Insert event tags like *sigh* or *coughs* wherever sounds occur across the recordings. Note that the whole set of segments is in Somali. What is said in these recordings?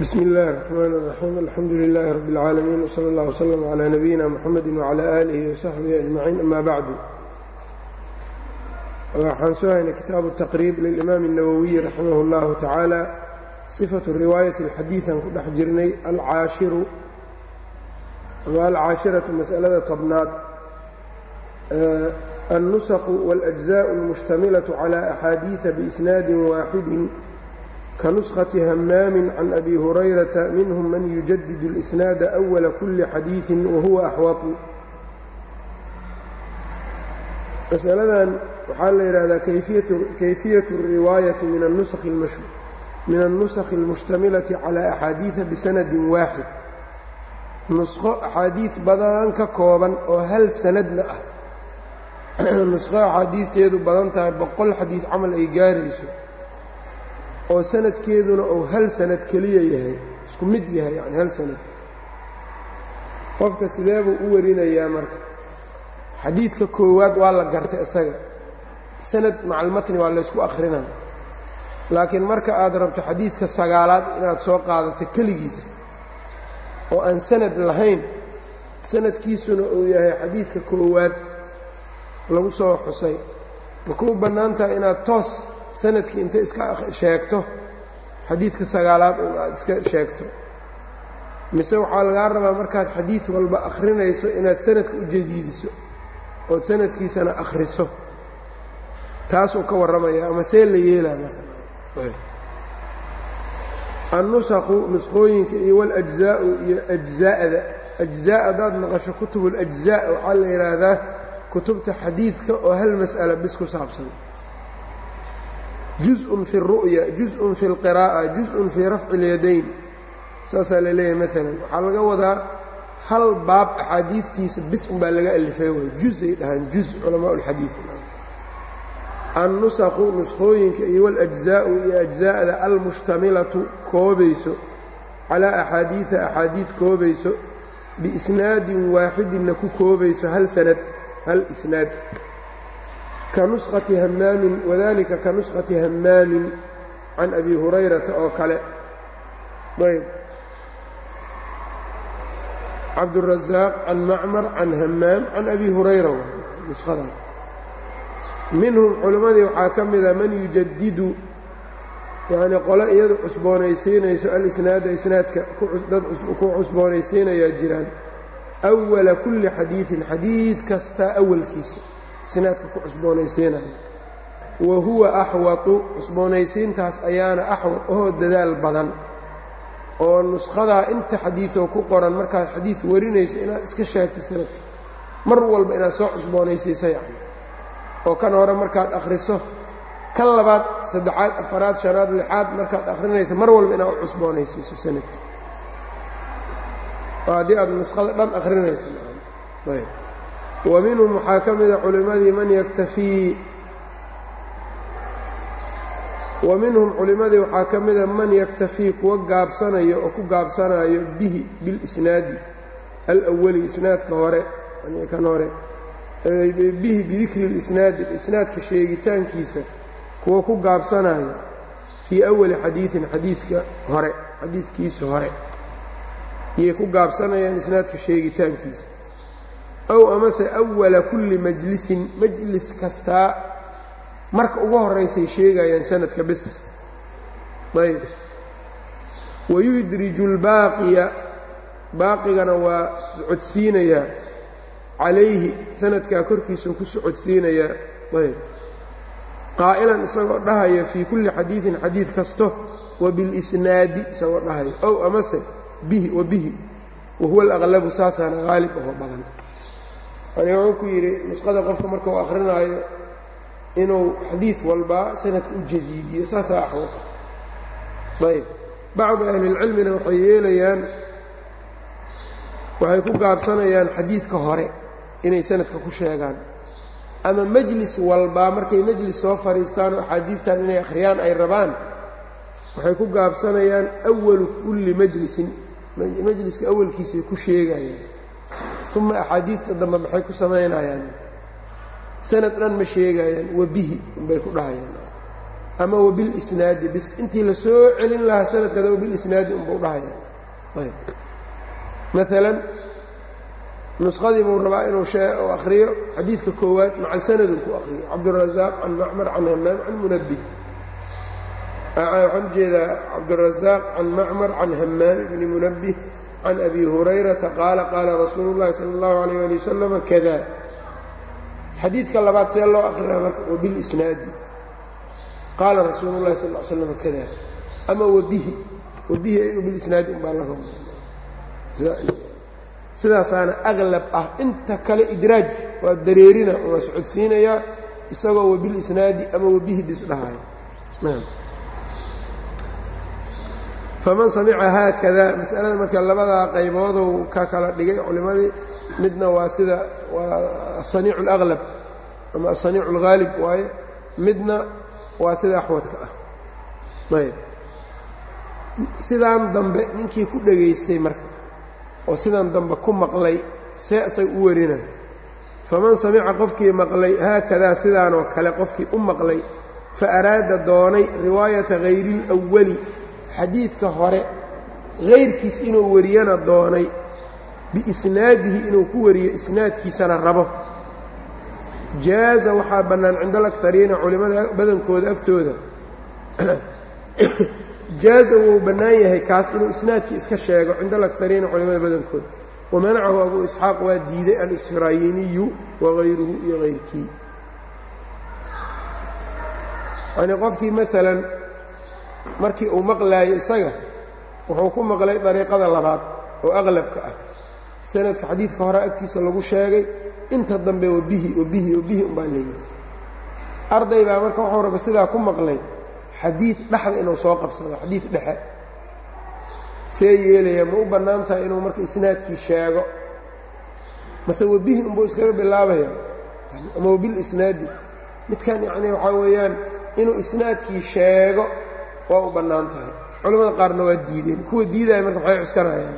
bsmi اllahi الرحmn الرaxيim alxamdu لilaahi rab اlcaalamiin wslى اllah wslm عlى nabiyina mxamedi wعlى alihi وsaxbihi aجmaciin ama bacdu waxaan soo haynay kitaabu taqriib lilimaam الnawowiyi raximah اllahu tacaala صifaةu riwaayati اlxadiiثan ku dhex jirnay alcaashiru ama alcaashiraةu masalada tobnaad الnusqu wاlأجزاء اlmuشhtamilaة عlى أxaadiiثa bإsnaadi waaxidi kanuskhati hamaamin can abi hurayrata minhum man yujadid اlisnaada أwala kuli xadiiثi wahuwa axwatu masaladan waxaa la yidhahdaa kayfiyaة الriwaayati min الnusakhi اlmushtamilati calى axaadiiثa bisanadi waaxid nusqo axaadiid badan ka kooban oo hal sanadna ah nusqo axaadiidteedu badan tahay boqol xadiid camal ay gaarayso oo sanadkeeduna uu hal sanad keliya yahay isku mid yahay yani hal sanad. Qofka sidee buu u warinayaa marka? Xadiidka koowaad waa la gartay isaga. Sanad macalmatni waa laysku akhrina laakiin marka aad rabto xadiidka sagaalaad inaad soo qaadato keligiis oo aan sanad lahayn sanadkiisuna uu yahay xadiidka koowaad lagu soo xusay. Ma kuu bannaan tahay inaad toos sannadkii inta iska sheegto xadiidka sagaalaad un aad iska sheegto. Mise waxaa lagaa rabaa markaad xadiid walba akhrinayso inaad sanadka u jadiidiso ood sanadkiisana akhriso. Taasuu ka warramaya ama see la yeelaa marka. Annusakhu nusqooyinka iyo waljzaa'u iyo ajzaa'da ajzaa haddaad maqasho kutubulajzaa waxaa la yidhaahdaa kutubta xadiidka oo hal mas'ala bis ku saabsan juz-un fi اru'ya juz-un fi اlqiraa'a juz-un fii rafci اlyadayn saasaa la leeyahay maalan waxaa laga wadaa hal baab axaadiidtiisa bis unbaa laga alifay way juzay dhahaan juz culamaa اlxadiid annusakhu nusqooyinka iyo waljzaa'u iyo ajzaa'da almushtamilatu koobayso calaa axaadiida axaadiid koobayso biisnaadin waaxidinna ku koobayso hal sanad hal isnaad ka nuskhati hamaamin wadalika ka nuskhati hamaamin can abi hurayrata oo kale. Ayb. Cabdurazaaq can macmar can hamaam can abi hurayra nushadan minhum culimmadii waxaa ka mida man yujadidu yacnii qole iyadu cusboonaysiinayso alisnaada isnaadka dad ku cusboonaysiinayaa jiraan awala kulli xadiidin xadiid kastaa awalkiisa isnaadka ku cusboonaysiinaya wa huwa axwatu cusboonaysiintaas ayaana axwad oo dadaal badan. Oo nushadaa inta xadiidoo ku qoran markaad xadiid warinayso inaad iska sheegto sanadka. Mar walba inaad soo cusboonaysiisa yacni oo kan hore markaad akhriso kan labaad saddexaad afaraad shanaad lixaad markaad akhrinayso mar walba inaad u cusboonaysiiso sanadka. Oo haddii aad nuskhada dhan akhrinaysa ayb wa minhum waxaa ka mida culimmadii man yaktafii. Wa minhum culimmadii waxaa ka mida man yaktafii kuwa gaabsanayo oo ku gaabsanayo bihi bilisnaadi alawali isnaadka hore kan hore. Bihi bidikri اlisnaadi isnaadka sheegitaankiisa kuwa ku gaabsanayo fii awali xadiiثin xadiidka hore xadiidkiisa hore. Iyay ku gaabsanayaan isnaadka sheegitaankiisa ow amase awala kulli majlisin majlis kastaa marka ugu horaysay sheegayaan sanadka bis. Ayb. Wayudriju اlbaaqiya baaqigana waa socodsiinayaa calayhi sanadkaa korkiisuu ku socodsiinayaa ayb. Qaa'ilan isagoo dhahaya fii kulli xadiidin xadiid kasto wa bilisnaadi isagoo dhahaya. Ow amase bihi wa bihi. Wa huwa alaqlabu saasaana haalib aho badan yani wuxuu ku yidhi nusqada qofka marka uu akhrinaayo inuu xadiid walba sanadka u jadiidiyo saasaa axwaqa ayb bacdu ahlilcilmina waxay yeelayaan waxay ku gaabsanayaan xadiidka hore inay sanadka ku sheegaan. Ama majlis walbaa markay majlis soo fadhiistaan oo axaadiidtan inay akhriyaan ay rabaan waxay ku gaabsanayaan awalu kulli majlisin majliska awalkiisay ku sheegayaan uma axaadiidta dambe maxay ku samaynayaan sanad dhan ma sheegayaan wa bihi unbay ku dhahayaan ama wabilisnaadi bis intii la soo celin lahaa sanadkada wabilisnaadi unbuu dhahaya ayb maalan nusqadii buu rabaa inuu u akriyo xadiidka koowaad macal sanadun ku akriyo cabdurazaaq can macmar can hamaam can munabih waxaan u jeedaa cabdurazaaq can macmar can hamaam bni munabih can abi hurayrata qaala qaala rasuulu llahi sala اllahu alayh ali wasalam kada xadiidka labaad see loo akrinaa marka wabilisnaadi qaala rasuulu llahi sal slam kada ama wabihi wabihi wabilisnaadi umbaa laga sidaasaana aglab ah inta kale idraaj waa dareerina waa socodsiinayaa isagoo wabilisnaadi ama wabihi bis dhahayo faman samica haakada masalada marka labadaa qayboodou ka kala dhigay culimmadii midna waa sida waa asaniicu اlaglab ama asaniicu اlghaalib waaye midna waa sida axwadka ah ayb sidaan dambe ninkii ku dhegaystay marka oo sidan dambe ku maqlay see isag u warina faman samica qofkii maqlay haakadaa sidaanoo kale qofkii u maqlay fa araada doonay riwaayata hayri اlأwali xadiidka hore hayrkiis inuu wariyana doonay biisnaadihi inuu ku wariyo isnaadkiisana rabo. Jaaza waxaa bannaan cinda alakariina culimmada badankooda agtooda. *coughs* Jaaza wuu bannaan yahay kaas inuu isnaadkii iska sheego cinda alakariina culimmada badankooda. Wamanacahu abuu isxaaq waa diiday alisfraayiniyu wagayruhu iyo hayrkii yanii qofkii maalan markii uu maqlaayo isaga wuxuu ku maqlay dariiqada labaad oo aqlabka ah. Sanadka xadiidka hore agtiisa lagu sheegay inta dambe wabihi wabihi wabihi umbaa leeyihi arday baa marka wuxuu raba sidaa ku maqlay xadiid dhexda inuu soo qabsado xadiid dhexe. See yeelaya ma u bannaan tahay inuu marka isnaadkii sheego. Mase wabihi unbuu iskaga bilaabaya? Ama wabilisnaadi midkan yacnii waxaa weeyaan inuu isnaadkii sheego waa u bannaan tahay. Culimmada qaarna waa diideen. Kuwa diidaya marka maxay cuskanayaan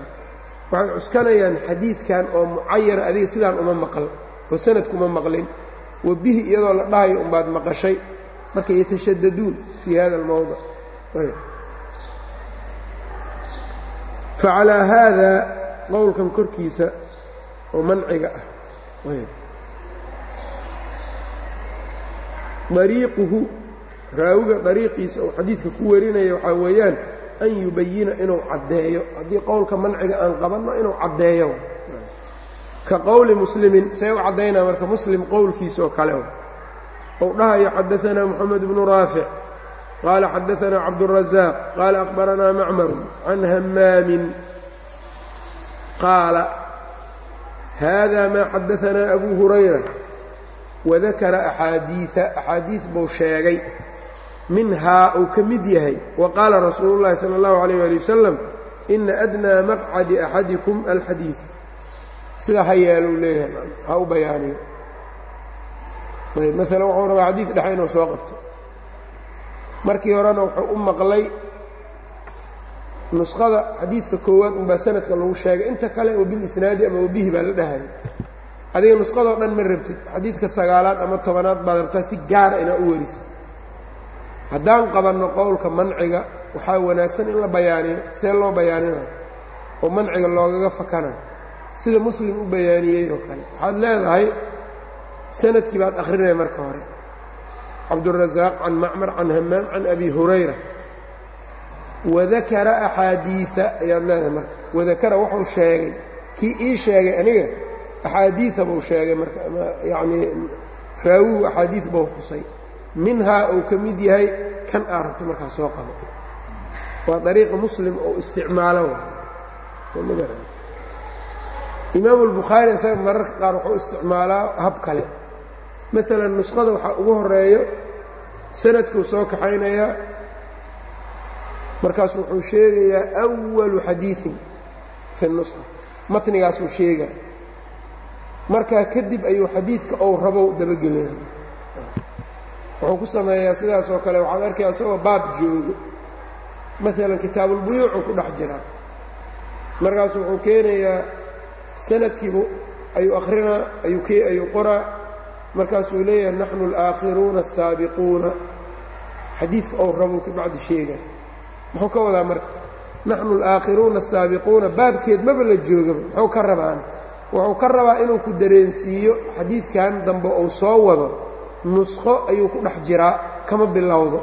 waxay cuskanayaan xadiidkan oo mucayana adiga sidaan uma maqal oo sanadkuma maqlin. Wabihi iyadoo la dhahayo umbaad maqashay. Marka yatashadaduun fii hada almowdic facalaa haada qowlkan korkiisa oo manciga ah. Dariiquhu raawiga dariiqiisa uu xadiidka ku warinaya waxaa weeyaan an yubayina inuu caddeeyo. Haddii qowlka manciga aan qabanno inuu caddeeyo. Ka qowli muslimin see u caddaynaa marka muslim qowlkiisaoo kale ou dhahayo xadaanaa moxamed bnu raafic qaala xadaanaa cabdurazaaq qaala akhbaranaa macmaru can hammaamin. Qaala haada maa xadaanaa abu hurayra wadakara axaadiia axaadiid buu sheegay minhaa uu ka mid yahay wa qaala rasuulu llahi sala allahu alayh ali wasalam ina adnaa maqcadi axadikum alxadiid sidaa ha yeeluu leeyahay ha u bayaaniyo. Ayb maalan wuxuu rabaa xadiid dhexe inuu soo qabto. Markii horena wuxuu u maqlay nuskhada xadiidka koowaad unbaa sanadka lagu sheegay. Inta kale wabilisnaadi ama wabihi baa la dhahaya adiga nuskhadoo dhan ma rabtid. Xadiidka sagaalaad ama tobanaad baad rabtaa si gaara inaa u weriso haddaan qabanno qowlka manciga waxaa wanaagsan in la bayaaniyo see loo bayaaninayo oo manciga loogaga fakana sida muslim u bayaaniyey oo kale. Waxaad leedahay sannadkii baad akhrinaya marka hore. Cabdurazaaq can macmar can hamaam can abi hurayra. Wadakara axaadiia ayaad leedahay marka. Wadakara wuxuu sheegay kii ii sheegay aniga axaadiia buu sheegay marka yacnii raawigu axaadiid buu xusay minhaa uu ka mid yahay kan aad rabto markaa soo qabo. Waa dariiqa muslim oo isticmaalo. Imaamu albukhaari isaga mararka qaar wuxuu isticmaalaa hab kale. Maalan nuskhada waxaa ugu horeeyo sanadkuu soo kaxaynayaa markaas wuxuu sheegayaa awalu xadiiin fi nusha matnigaasuu sheegaa. Markaa kadib ayuu xadiidka ou rabow dabagelinaya wuxuu ku sameeyaa sidaas oo kale waxaad arkaya isagoo baab joogo. Maalan kitaabulbuyuucuu ku dhex jiraa. Markaasu wuxuu keenayaa sanadkiibu ayuu akhrinaa ayuu qoraa. Markaasuu leeyahay naxnu alaakhiruuna asaabiquuna xadiidka ou rabou ka sheega muxuu ka wadaa marka? Naxnu alaakhiruuna asaabiquuna baabkeed maba la joogaba muxuu ka rabaan. Wuxuu ka rabaa inuu ku dareensiiyo xadiidkan dambe uu soo wado nuskho ayuu ku dhex jiraa kama bilowdo.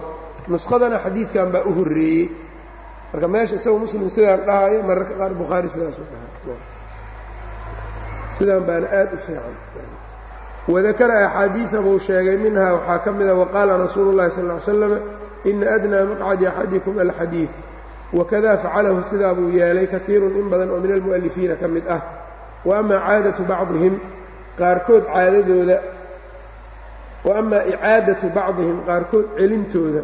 Nuskhadana xadiidkan baa u horreeyey. Marka meesha isagoo muslim sidaan dhahayo mararka qaar bukhaari sidaasuu dhahay. Sidaan baana aad u fiican. Wadakara axaadiida buu sheegay minhaa waxaa ka mida waqaala rasuulu اllahi sal ly slam ina adnaa maqcadi axadikum alxadiid wakada facalahu sidaa buu yeelay kaiirun in badan oo min almu'alifiina ka mid ah. Wa ama caadatu bacdihim qaarkood caadadooda wa ama icaadatu bacdihim qaarkood celintooda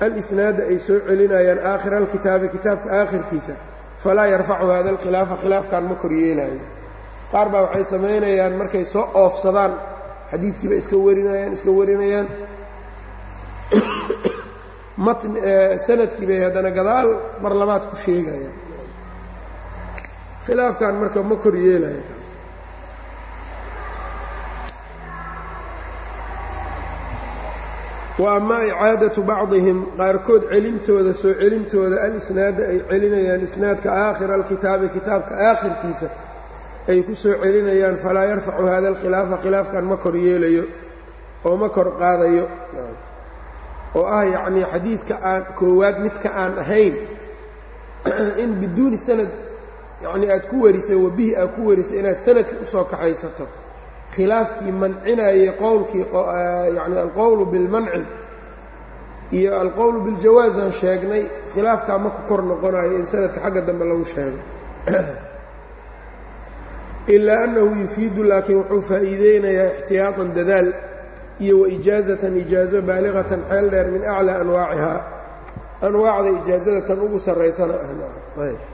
alisnaada ay soo celinayaan aakhira alkitaabi kitaabka aakhirkiisa falaa yarfacu hada alkhilaafa khilaafkan ma koryeelaayo. Qaar baa waxay samaynayaan markay soo oofsadaan xadiidkiiba iska warinayaan iska warinayaan. *coughs* Sanadkii bay haddana gadaal mar ku sheegayaan. Khilaafkan marka ma kor yeelaya kaas wa ama icaadatu bacdihim qaarkood celintooda soo celintooda alisnaada ay celinayaan isnaadka aakhira alkitaabi kitaabka aakhirkiisa ay ku soo celinayaan falaa yarfacu hada alkhilaafa khilaafkan ma kor yeelayo oo ma kor qaadayo. Oo ah yacnii xadiidka aan koowaad midka aan ahayn *clears throat* in biduuni sanad yacnii aad ku warisay wabihi aad ku warisay inaad sanadka u soo kaxaysato khilaafkii mancinayay qowlkii yacni alqowlu bilmanci iyo alqowlu biljawaazaan sheegnay khilaafkaa ma ku kor noqonayo in sanadka xagga dambe lagu sheego. *clears throat* Ilaa annahu yufiidu laakiin wuxuu faa'iideynayaa ixtiyaatan dadaal iyo waijaazatan ijaazo baaliqatan xeel dheer min aclaa anwaacihaa. Anwaacda ijaazada tan ugu sarraysana ah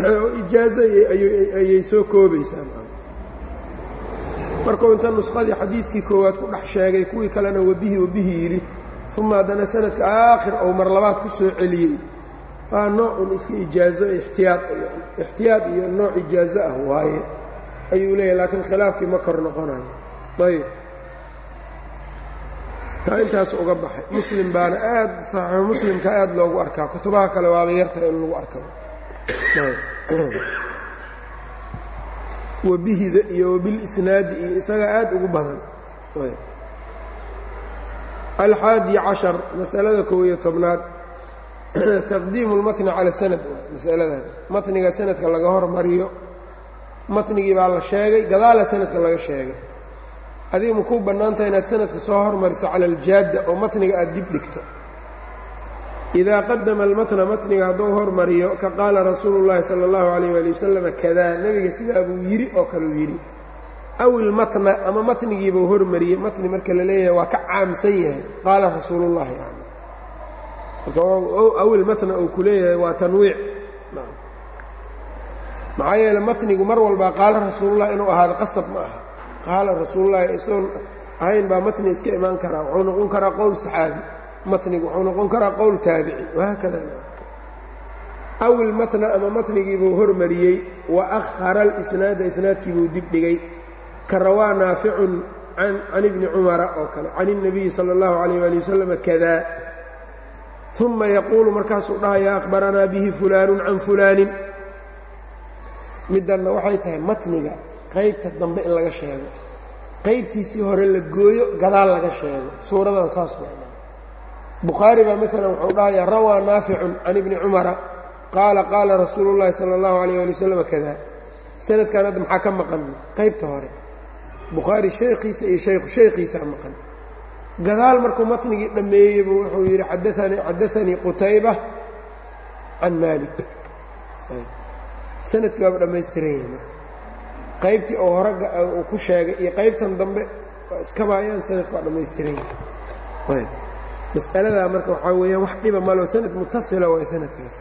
*coughs* ijaazo ayay soo koobaysaa markuu inta nuskadii xadiidkii koowaad ku dhex sheegay kuwii kalena wabihi wabihi yidhi uma haddana sanadka aakhir ou mar labaad ku soo celiyey. Waa noocun iska ijaazo ixtiyaad iyo nooc ijaazo ah waaye ayuu leeyahy laakiin khilaafkii ma kor noqonayo ayb taa intaas uga baxay. Muslim baana aad saxiixu muslimka aad loogu arkaa. Kutubaha kale waaba yarta in lagu arkaba *coughs* wabihida iyo wabilisnaadi iyo isaga aad ugu badan. Alxaadi cashar masalada kow iyo tobnaad. *coughs* Taqdiimu اlmatni cala sanad masaladan. Matniga sanadka laga hormariyo. Matnigii baa la sheegay gadaala sanadka laga sheegay. Adiga ma kuu bannaantaha inaad sanadka soo hormariso cala aljaadda oo matniga aad dib dhigto idaa qadama almatna matniga hadduu hormariyo ka qaala rasuulu llaahi sala allahu calayh waali wasalam kadaa nebiga sidaa buu yidhi oo kaleu yidhi aw ilmatna ama matnigiibuu hormariyey matni marka la leeyahay waa ka caamsan yahay qaala rasuulullahi yani aw ilmatna uu ku leeyahay waa tanwiic maxaa yeele matnigu mar walbaa qaala rasuulullahi inuu ahaado qasab ma aha qaala rasuulullahi isagoon ahayn baa matni iska imaan karaa wuxuu noqon karaa qowl saxaabi matnigu wuxuu noqon karaa qowl taabici wahaakada aw ilmatna ama matnigiibuu hormariyey wa akhara alisnaada isnaadkiibuu dib dhigay ka rawaa naaficun can ibni cumara oo kale can الnabiyi salى اllahu عalayh ali wasalam kada uma yaquulu markaasuu dhahaya akhbaranaa bihi fulaanu can fulaanin middanna waxay tahay matniga qaybta dambe in laga sheego qaybtiisii hore la gooyo gadaal laga sheego suuradan saas bukhaari baa maalan wuxuu dhahayaa rawaa naaficun can ibni cumara qaala qaala rasuulu llaahi sala allahu alayh ali wasalam kada sanadkan hadda maxaa ka maqan? Qaybta hore. Bukhaari shaykhiisa iyo shaykhu shaykhiisaa maqan. Gadaal markuu matnigii dhammeeyeybu wuxuu yidhi aaanii xadaanii qutayba can maalik. Sanadkii waaba dhammaystiran yahay marka qaybtii oo hore ku sheegay iyo qaybtan dambe iskabaayaan sanadka waa dhammaystiran yahay mas'aladaa marka waxaa weeyaan wax dhiba maloo sanad mutasila waay sanadkaas.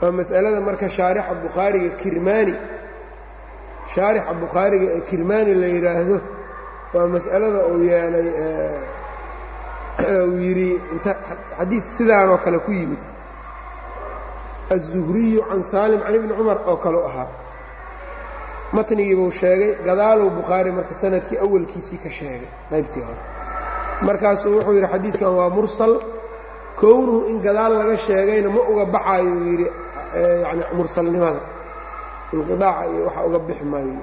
Waa mas'alada marka shaarixa bukhaariga kirmaani shaarixa bukhaariga ee kirmaani la yidhaahdo waa mas'alada uu yeelay uu yidhi inta xadiid sidaanoo kale ku yimid. Aلzuhriyu can saalim can ibni cumar oo kaleu ahaa. Matnigiibuu sheegay gadaaluu bukhaari marka sannadkii awalkiisii ka sheegay qaybtii hore markaasuu wuxuu yidhi xadiidkan waa mursal. Kownuhu in gadaal laga sheegayna ma uga baxaayo uu yidhi yani mursalnimada. Inqidaaca iyo waxa uga bixi maayo.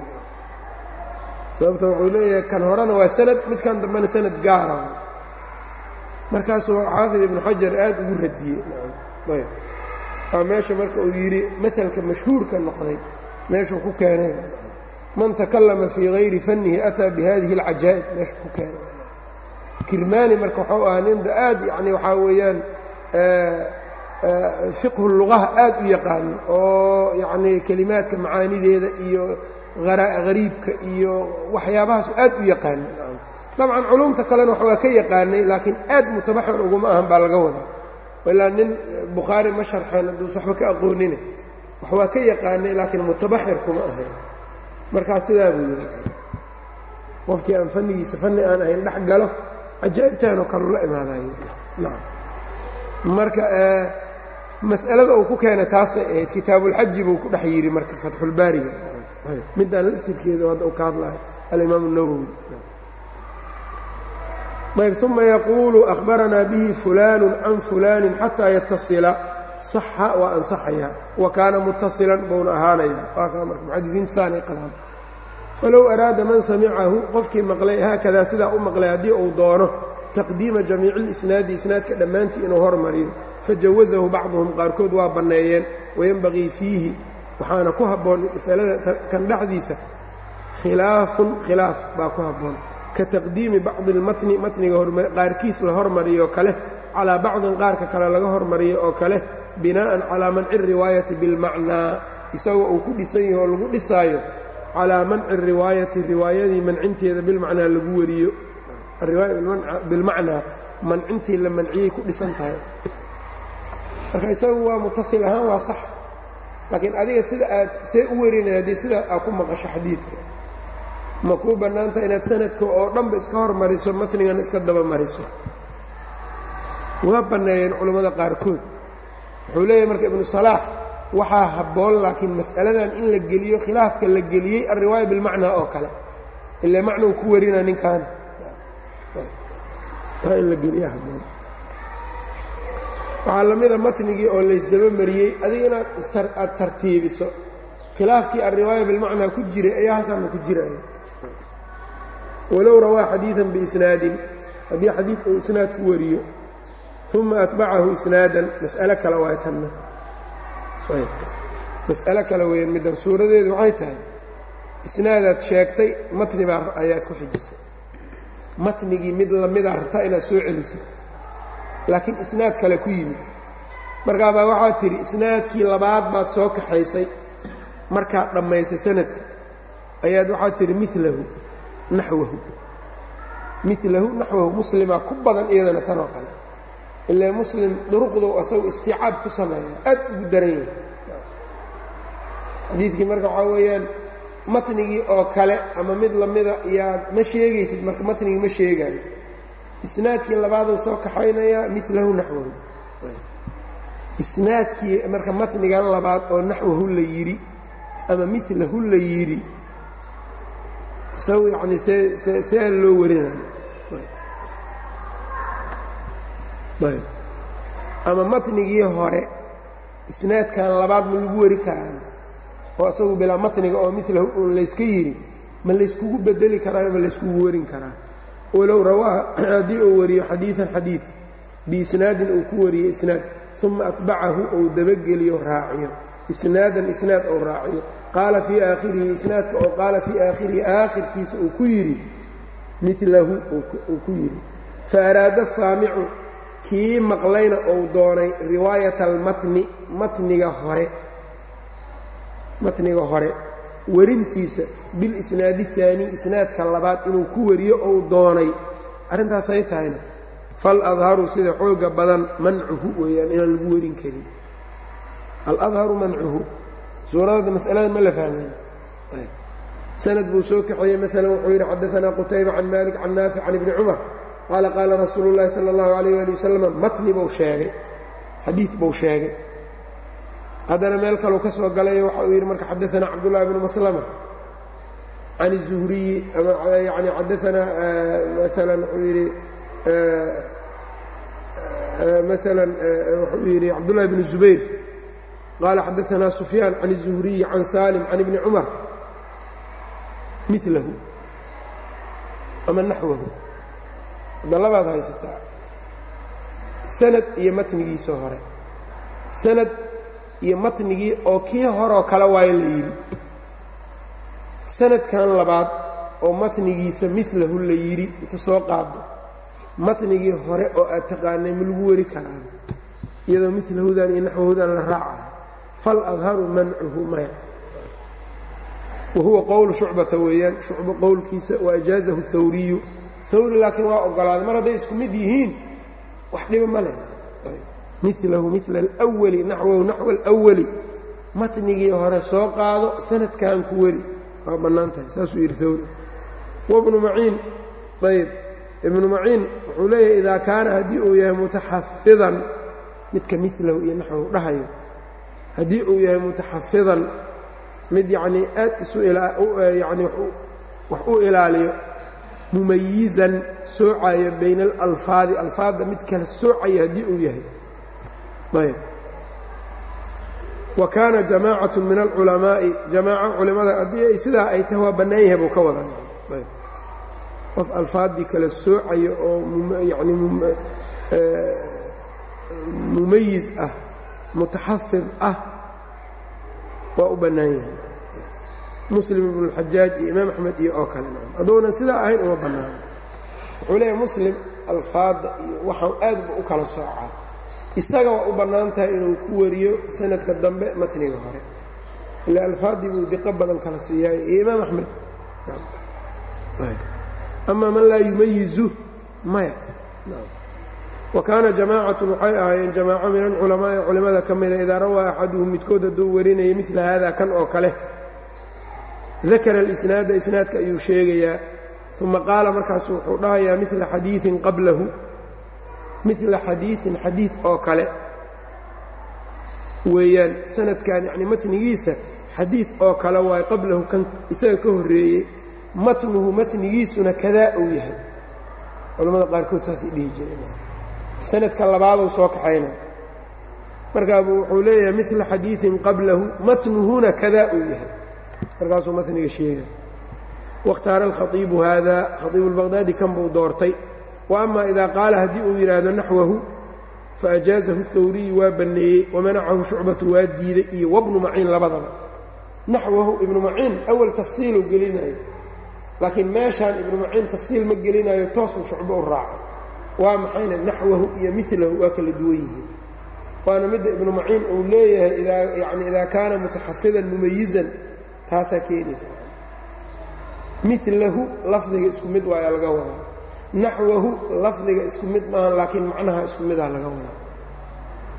Sababta wuxuu leeyahay kan horena waa sanad midkan dambena sanad gaara markaasuu xaafid ibnu xajar aad ugu radiyey. Ayb. Waa meesha marka uu yidhi maalka mashhuurka noqday meeshuu ku keenay. Man takallama fii hayri fannihi ataa bihadihi اlcajaa'ib meeshuu ku keenay kirmaani marka waxuu ahaa ninda aad yani waxaa weeyaan fiqhu lugaha aad u yaqaano oo yacnii kelimaadka macaanideeda iyo hariibka iyo waxyaabahaasu aad u yaqaana dabcan culumta kalena wax waa ka yaqaanay laakiin aad mutabaxir uguma ahan baa laga wadaa. Ilaa nin bukhaari ma sharxeen hadduus waxba ka aqoonine. Wax waa ka yaqaanay laakiin mutabaxir kuma ahayn markaa sidaa buu yidhi. Qofkii aan fannigiisa fanni aan ahayn dhex galo cajaa'ibtaanoo kalu la imaadayo nacam marka mas'alada uu ku keena taasay ahayd kitaabulxaji buu ku dhex yidhi marka fatxulbaariga midaan laftirkeeda hadda u ka hadlayo alimaam الnawowi ayb uma yaquulu akhbaranaa bihi fulaanu can fulaani xataa yatasila saxa waa ansaxaya wa kaana mutasilan buuna ahaanaya. Waa kaa marka muxadisiintu saanay qabaan falow araada man samicahu qofkii maqlay haakadaa sidaa u maqlay haddii uu doono taqdiima jamiici اlisnaadi isnaadka dhammaantii inuu hormariyo fajawazahu bacduhum qaarkood waa banneeyeen wayenbagii fiihi waxaana ku habboon masalada kan dhexdiisa khilaafun khilaaf baa ku habboon. Ka taqdiimi bacdi اlmatni matniga qaarkiis la hormariyo kale calaa bacdin qaarka kale laga hormariyo oo kale binaa'an calaa manci riwaayati bilmacnaa isagoo uu ku dhisan yaho oo lagu dhisaayo calaa manci riwaayati riwaayadii mancinteeda bilmacnaa lagu wariyo. Bilmacnaa mancintii la manciyey ku dhisan tahay. Marka isagu waa mutasil ahaan waa sax. Laakiin adiga sida aad see u warinay haddii sidaa aad ku maqasho xadiidka. Ma kuu bannaanta inaad sanadka oo dhanba iska hormariso matnigana iska daba mariso. Waa banneeyeen culammada qaarkood. Wuxuu leeyahay marka ibnu salaax waxaa habboon laakiin mas'aladan in la geliyo khilaafka la geliyey alriwaaya bilmacnaa oo kale. Ilaa macnuu ku warina ninkaana in la geliya habboon. Waxaa la mida matnigii oo laysdaba mariyey adiga inaad aad tartiibiso. Khilaafkii alriwaaya bilmacnaa ku jiray ayaa halkaana ku jiraya walow rawaa xadiidan biisnaadin haddii xadiid uu isnaad ku wariyo uma atbacahu isnaadan mas'alo kale waay mas'alo kale weeyaan middan suuradeedu waxay tahay isnaadaad sheegtay matni baa ayaad ku xijisay. Matnigii mid lamidaa rabtaa inaad soo celisay. Laakiin isnaad kale ku yimid. Markaabaa waxaad tidhi isnaadkii labaad baad soo kaxaysay markaad dhammaysay sanadka. Ayaad waxaad tidhi milahu naxwahu. Milahu naxwahu muslimaa ku badan iyadana tanoo kale ilaa muslim duruqdow asagu istiicaab ku sameeya aad ugu daran yahay xadiidkii marka waxaa weeyaan matnigii oo kale ama mid lamida iyaad ma sheegaysid marka matnigii ma sheegaayo isnaadkii labaaduu soo kaxaynayaa milahu naxwahu isnaadkii marka matnigan labaad oo naxwahu la yidhi ama milahu la yidhi isagu yacni see see see loo warinayo ayb ama matnigii hore isnaadkan labaad ma lagu wari karaan oo isagu bilaa matniga oo milahu layska yidhi ma layskugu bedeli karaayo ma layskugu warin karaa walow rawaa *clears throat* haddii uu wariyo xadiidan xadiid biisnaadin uu ku wariyo isnaad uma atbacahu ou dabageliyo raaciyo. Isnaadan isnaad ou raaciyo. Qaala fii aakhirihi isnaadka oo qaala fii aakhirihi aakhirkiisa uu ku yidhi milahu uu ku yidhi fa araada saamicu kii maqlayna ou doonay riwaayata almatni matniga hore matniga hore warintiisa bilisnaadi اhaani isnaadka labaad inuu ku wariyo ou doonay. Arrintaasay tahayna fal adharu sida xooga badan mancuhu weeyaan inaan lagu warin karin. Aladharu mancuhu suuradda masalada ma la fahmayna sanad buu soo kaxeeyey maalan wuxuu yidhi xadaanaa qutayba can malik can naafic can ibni cumar qaala qaala rasuulu اllahi salى اllahu alayh ali wasalam matni buu sheegay xadiid buu sheegay haddana meel kaleu ka soo galayo waxa uu yidhi marka xadaanaa cabdullahi bnu maslama can الzuhriyi ama yani xadaanaa maalan wuxuu yidhi maala wuxuu yidhi cabdullahi bn zubayr qaala xadaanaa sufyaan can الzuhriyi can salim can ibni cumar milahu ama naxwahu hadda haysataa sanad iyo matnigiisoo hore. Sanad iyo matnigii oo kii horoo kale waayo la yidhi. Sanadkan labaad oo matnigiisa milahu la yidhi inta soo qaado. Matnigii hore oo aad taqaanay ma lagu weri karaa iyadoo milahudan iyo naxwahudan la raacayo. Fal adharu mancuhu maya wa qowlu shucbata weeyaan. Shucbo qowlkiisa wa ajaazahu hawriyu hawri laakiin waa ogolaaday mar hadday isku mid yihiin wax dhiba ma leh. Milahu mila alwali naxwahu naxwa alwali matnigii hore soo qaado sanadkan ku weri. Waa bannaan tahay saasuu yidhi hawri wabnu maciin ayb ibnu maciin wuxuu leeyahay idaa kaana haddii uu yahay mutaxafidan midka milahu iyo naxwahu dhahayo. Haddii uu yahay mutaxafidan mid yacnii aad isu yani wax u ilaaliyo mumayizan soocayo bayna alalfaadi alfaadda mid kala soocaya haddii uu yahay. Ayb. Wa kaana jamaacatu min alculamaa'i jamaaco culimmada haddii ay sidaa ay tahay waa bannaan yahay buu ka wadan ayb. Qof alfaaddii kala soocayo oo yani mumayiz ah mutaxafid ah waa u bannaan yahay muslim ibnu اlxajaaj iyo imaam axmed iyo oo kale hadduunan sidaa ahayn uma bannaano. Wuxuu leeyahay muslim alfaadda iyo waxaan aadba u kala soocaa. Isaga waa u bannaan tahay inuu ku wariyo sanadka dambe matniga hore. Ilaa alfaaddii buu diqo badan kala siiyaayo iyo imaam axmed ama man laa yumayizu maya. Wa kaana jamaacatu waxay ahaayeen jamaaco min alculamaa'i culimmada ka mida idaa rawaa axaduhum midkood hadduu warinaya midla haada kan oo kale dakara alisnaada isnaadka ayuu sheegayaa uma qaala markaasu wuxuu dhahayaa mila xadiiin qablahu mila xadiiin xadiid oo kale weeyaan sanadkan yacni matnigiisa xadiid oo kale waayo qablahu kan isaga ka horreeyey matnuhu matnigiisuna kadaa uu yahay culamada qaarkood saasay dhihi jireen sanadka labaaduu soo kaxayna markaabuu wuxuu leeyahay mila xadiiin qablahu matnuhuna kadaa uu yahay markaasuu matniga sheegay. Wakhtaara alkhaiibu haadaa khaiibu اlbaqdaadi kan buu doortay. Wa ama idaa qaala haddii uu yidhaahdo naxwahu faajaazahu اhawriyu waa banneeyey wamanacahu shucbatu waa diiday iyo wabnu maciin labadaba. Naxwahu ibnu maciin awal tafsiiluu gelinayo. Laakiin meeshaan ibnu maciin tafsiil ma gelinayo toosu shucbo u raaca waa maxayna naxwahu iyo milahu waa kala duwan yihiin. Waana midda ibnu maciin uu leeyahay yani idaa kaana mutaxafidan mumayizan taasaa keenaysa milahu lafdiga isku mid waayaa laga wadaa. Naxwahu lafdiga isku mid maaha laakiin macnaha isku midaa laga wadaa.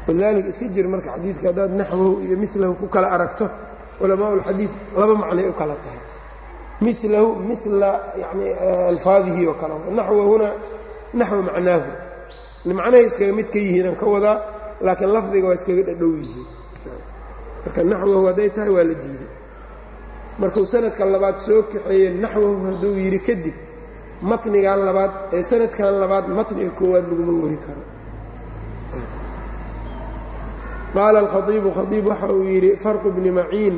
Walidaalika iska jir marka xadiidka haddaad naxwahu iyo milahu ku kala aragto culamaa ulxadiid laba macnay u kala tahay. Milahu mila yani alfaadihi oo kale. Naxwahuna naxwu macnaahu. Macnahay iskaga mid ka yihiinaan ka wadaa laakiin lafdiga waa iskaga dhadhow yihiin. Marka naxwahu hadday tahay waa la diiday markuu sanadka labaad soo kaxeeye naxwahu hadduu yidhi kadib matnigan labaad ee sanadkan labaad matniga koowaad laguma wari karo. Qaala alkhaiibu khaiib waxa uu yidhi farqu bni maciin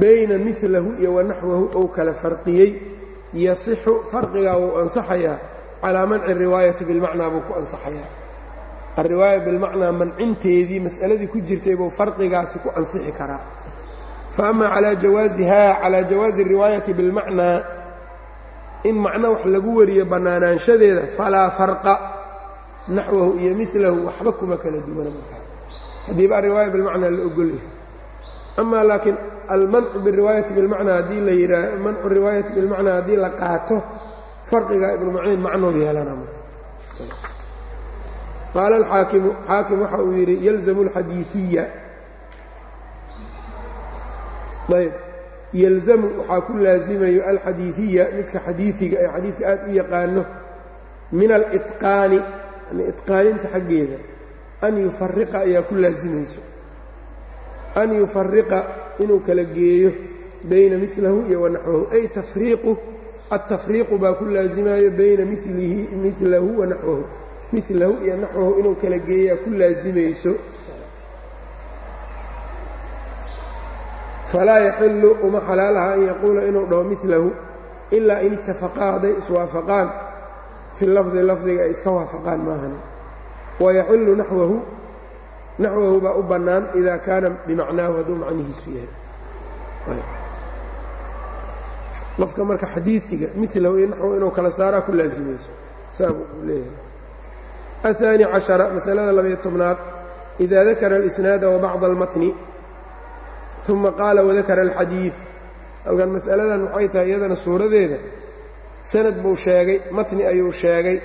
bayna milahu iyo wanaxwahu ou kala farqiyey yasixu farqigaa wuu ansaxayaa calaa manci riwaayati bilmacnaa buu ku ansaxayaa alriwaaya bilmacnaa mancinteedii mas'aladii ku jirtay buu farqigaasi ku ansixi karaa fa ama calaa jawaasihaa calaa jawaazi riwaayati bilmacnaa in macno wax lagu wariyo bannaanaanshadeeda falaa farqa naxwahu iyo milahu waxba kuma kala duwana markaa haddiiba alriwaaya bilmacnaa la ogolyahay amaa laakiin almancu biriwaayati bilmacnaa haddii la yidhaa mancu riwaayati bilmacnaa haddii la qaato farqigaa ibnu maciin macnuu yeelana marka qaala alxaakimu xaakim waxa uu yidhi yalzamu alxadiiiya ayb yalzamu waxaa ku laasimayo alxadiiiya midka xadiiiga ee xadiidka aad u yaqaano min aliqaani itqaaninta xaggeeda an yufariqa ayaa ku laasimayso. an yufariqa inuu kala geeyo bayna milahu iyo wanaxwahu ay tafriiqu altafriiqu baa ku laasimayo bayna milihi milahu wa naxwahu milahu iyo naxwahu inuu kala geeyaa ku laasimayso. Falaa yaxilu uma xalaalaha an yaquula inuu dhaho milahu ilaa in itafaqaa hadday iswaafaqaan. Fi lafdi lafdiga ay iska waafaqaan maahane wayaxilu naxwahu naxwahu baa u bannaan idaa kaana bimacnaahu hadduu macnihiisu yahay. Qofka marka xadiiiga milahu iyo naxwahu inuu kala saaraa ku laasimayso saabuu leeyahay aلثaanي caشhaرa masalada labayo tobnaad إida dakara الإsnaada وbacض الmatni ثuma qaala wadakara الxadiiث halkan masaladan waxay tahay iyadana suuradeeda sanad buu sheegay matni ayuu sheegay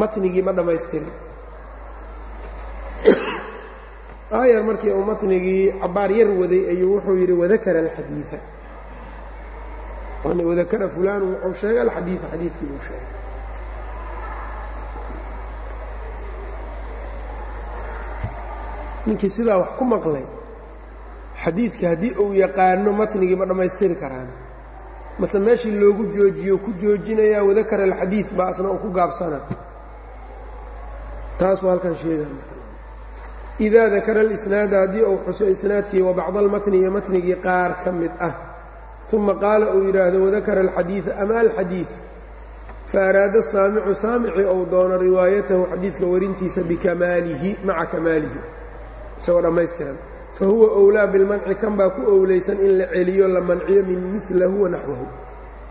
matnigii ma dhammaystirin aayar markii uu matnigii cabaar yar waday ayuu wuxuu yidhi wadakara alxadiiثa yani wadakara fulaanu wuxuu sheegay alxadiiثa xadiidkii buu sheegay ninkii sidaa wax ku maqlay xadiidka haddii uu yaqaano matnigii ma dhammaystiri karaan. Mase meeshii loogu joojiyo ku joojinayaa wadakara alxadiid baa asna uu ku gaabsana. Taasuu halkan sheega idaa dakara alisnaada haddii uu xuso isnaadkii wa almatni iyo matnigii qaar ka mid ah. Uma qaala uu yidhaahdo wadakara alxadiida ama alxadiid? Fa araada saamicu saamicii ou doono riwaayatahu xadiidka warintiisa bikamaalihi maca kamaalihi isagoo dhammaystiran. Fa huwa owlaa bilmanci kan baa ku owlaysan in la celiyo la manciyo min milahu wa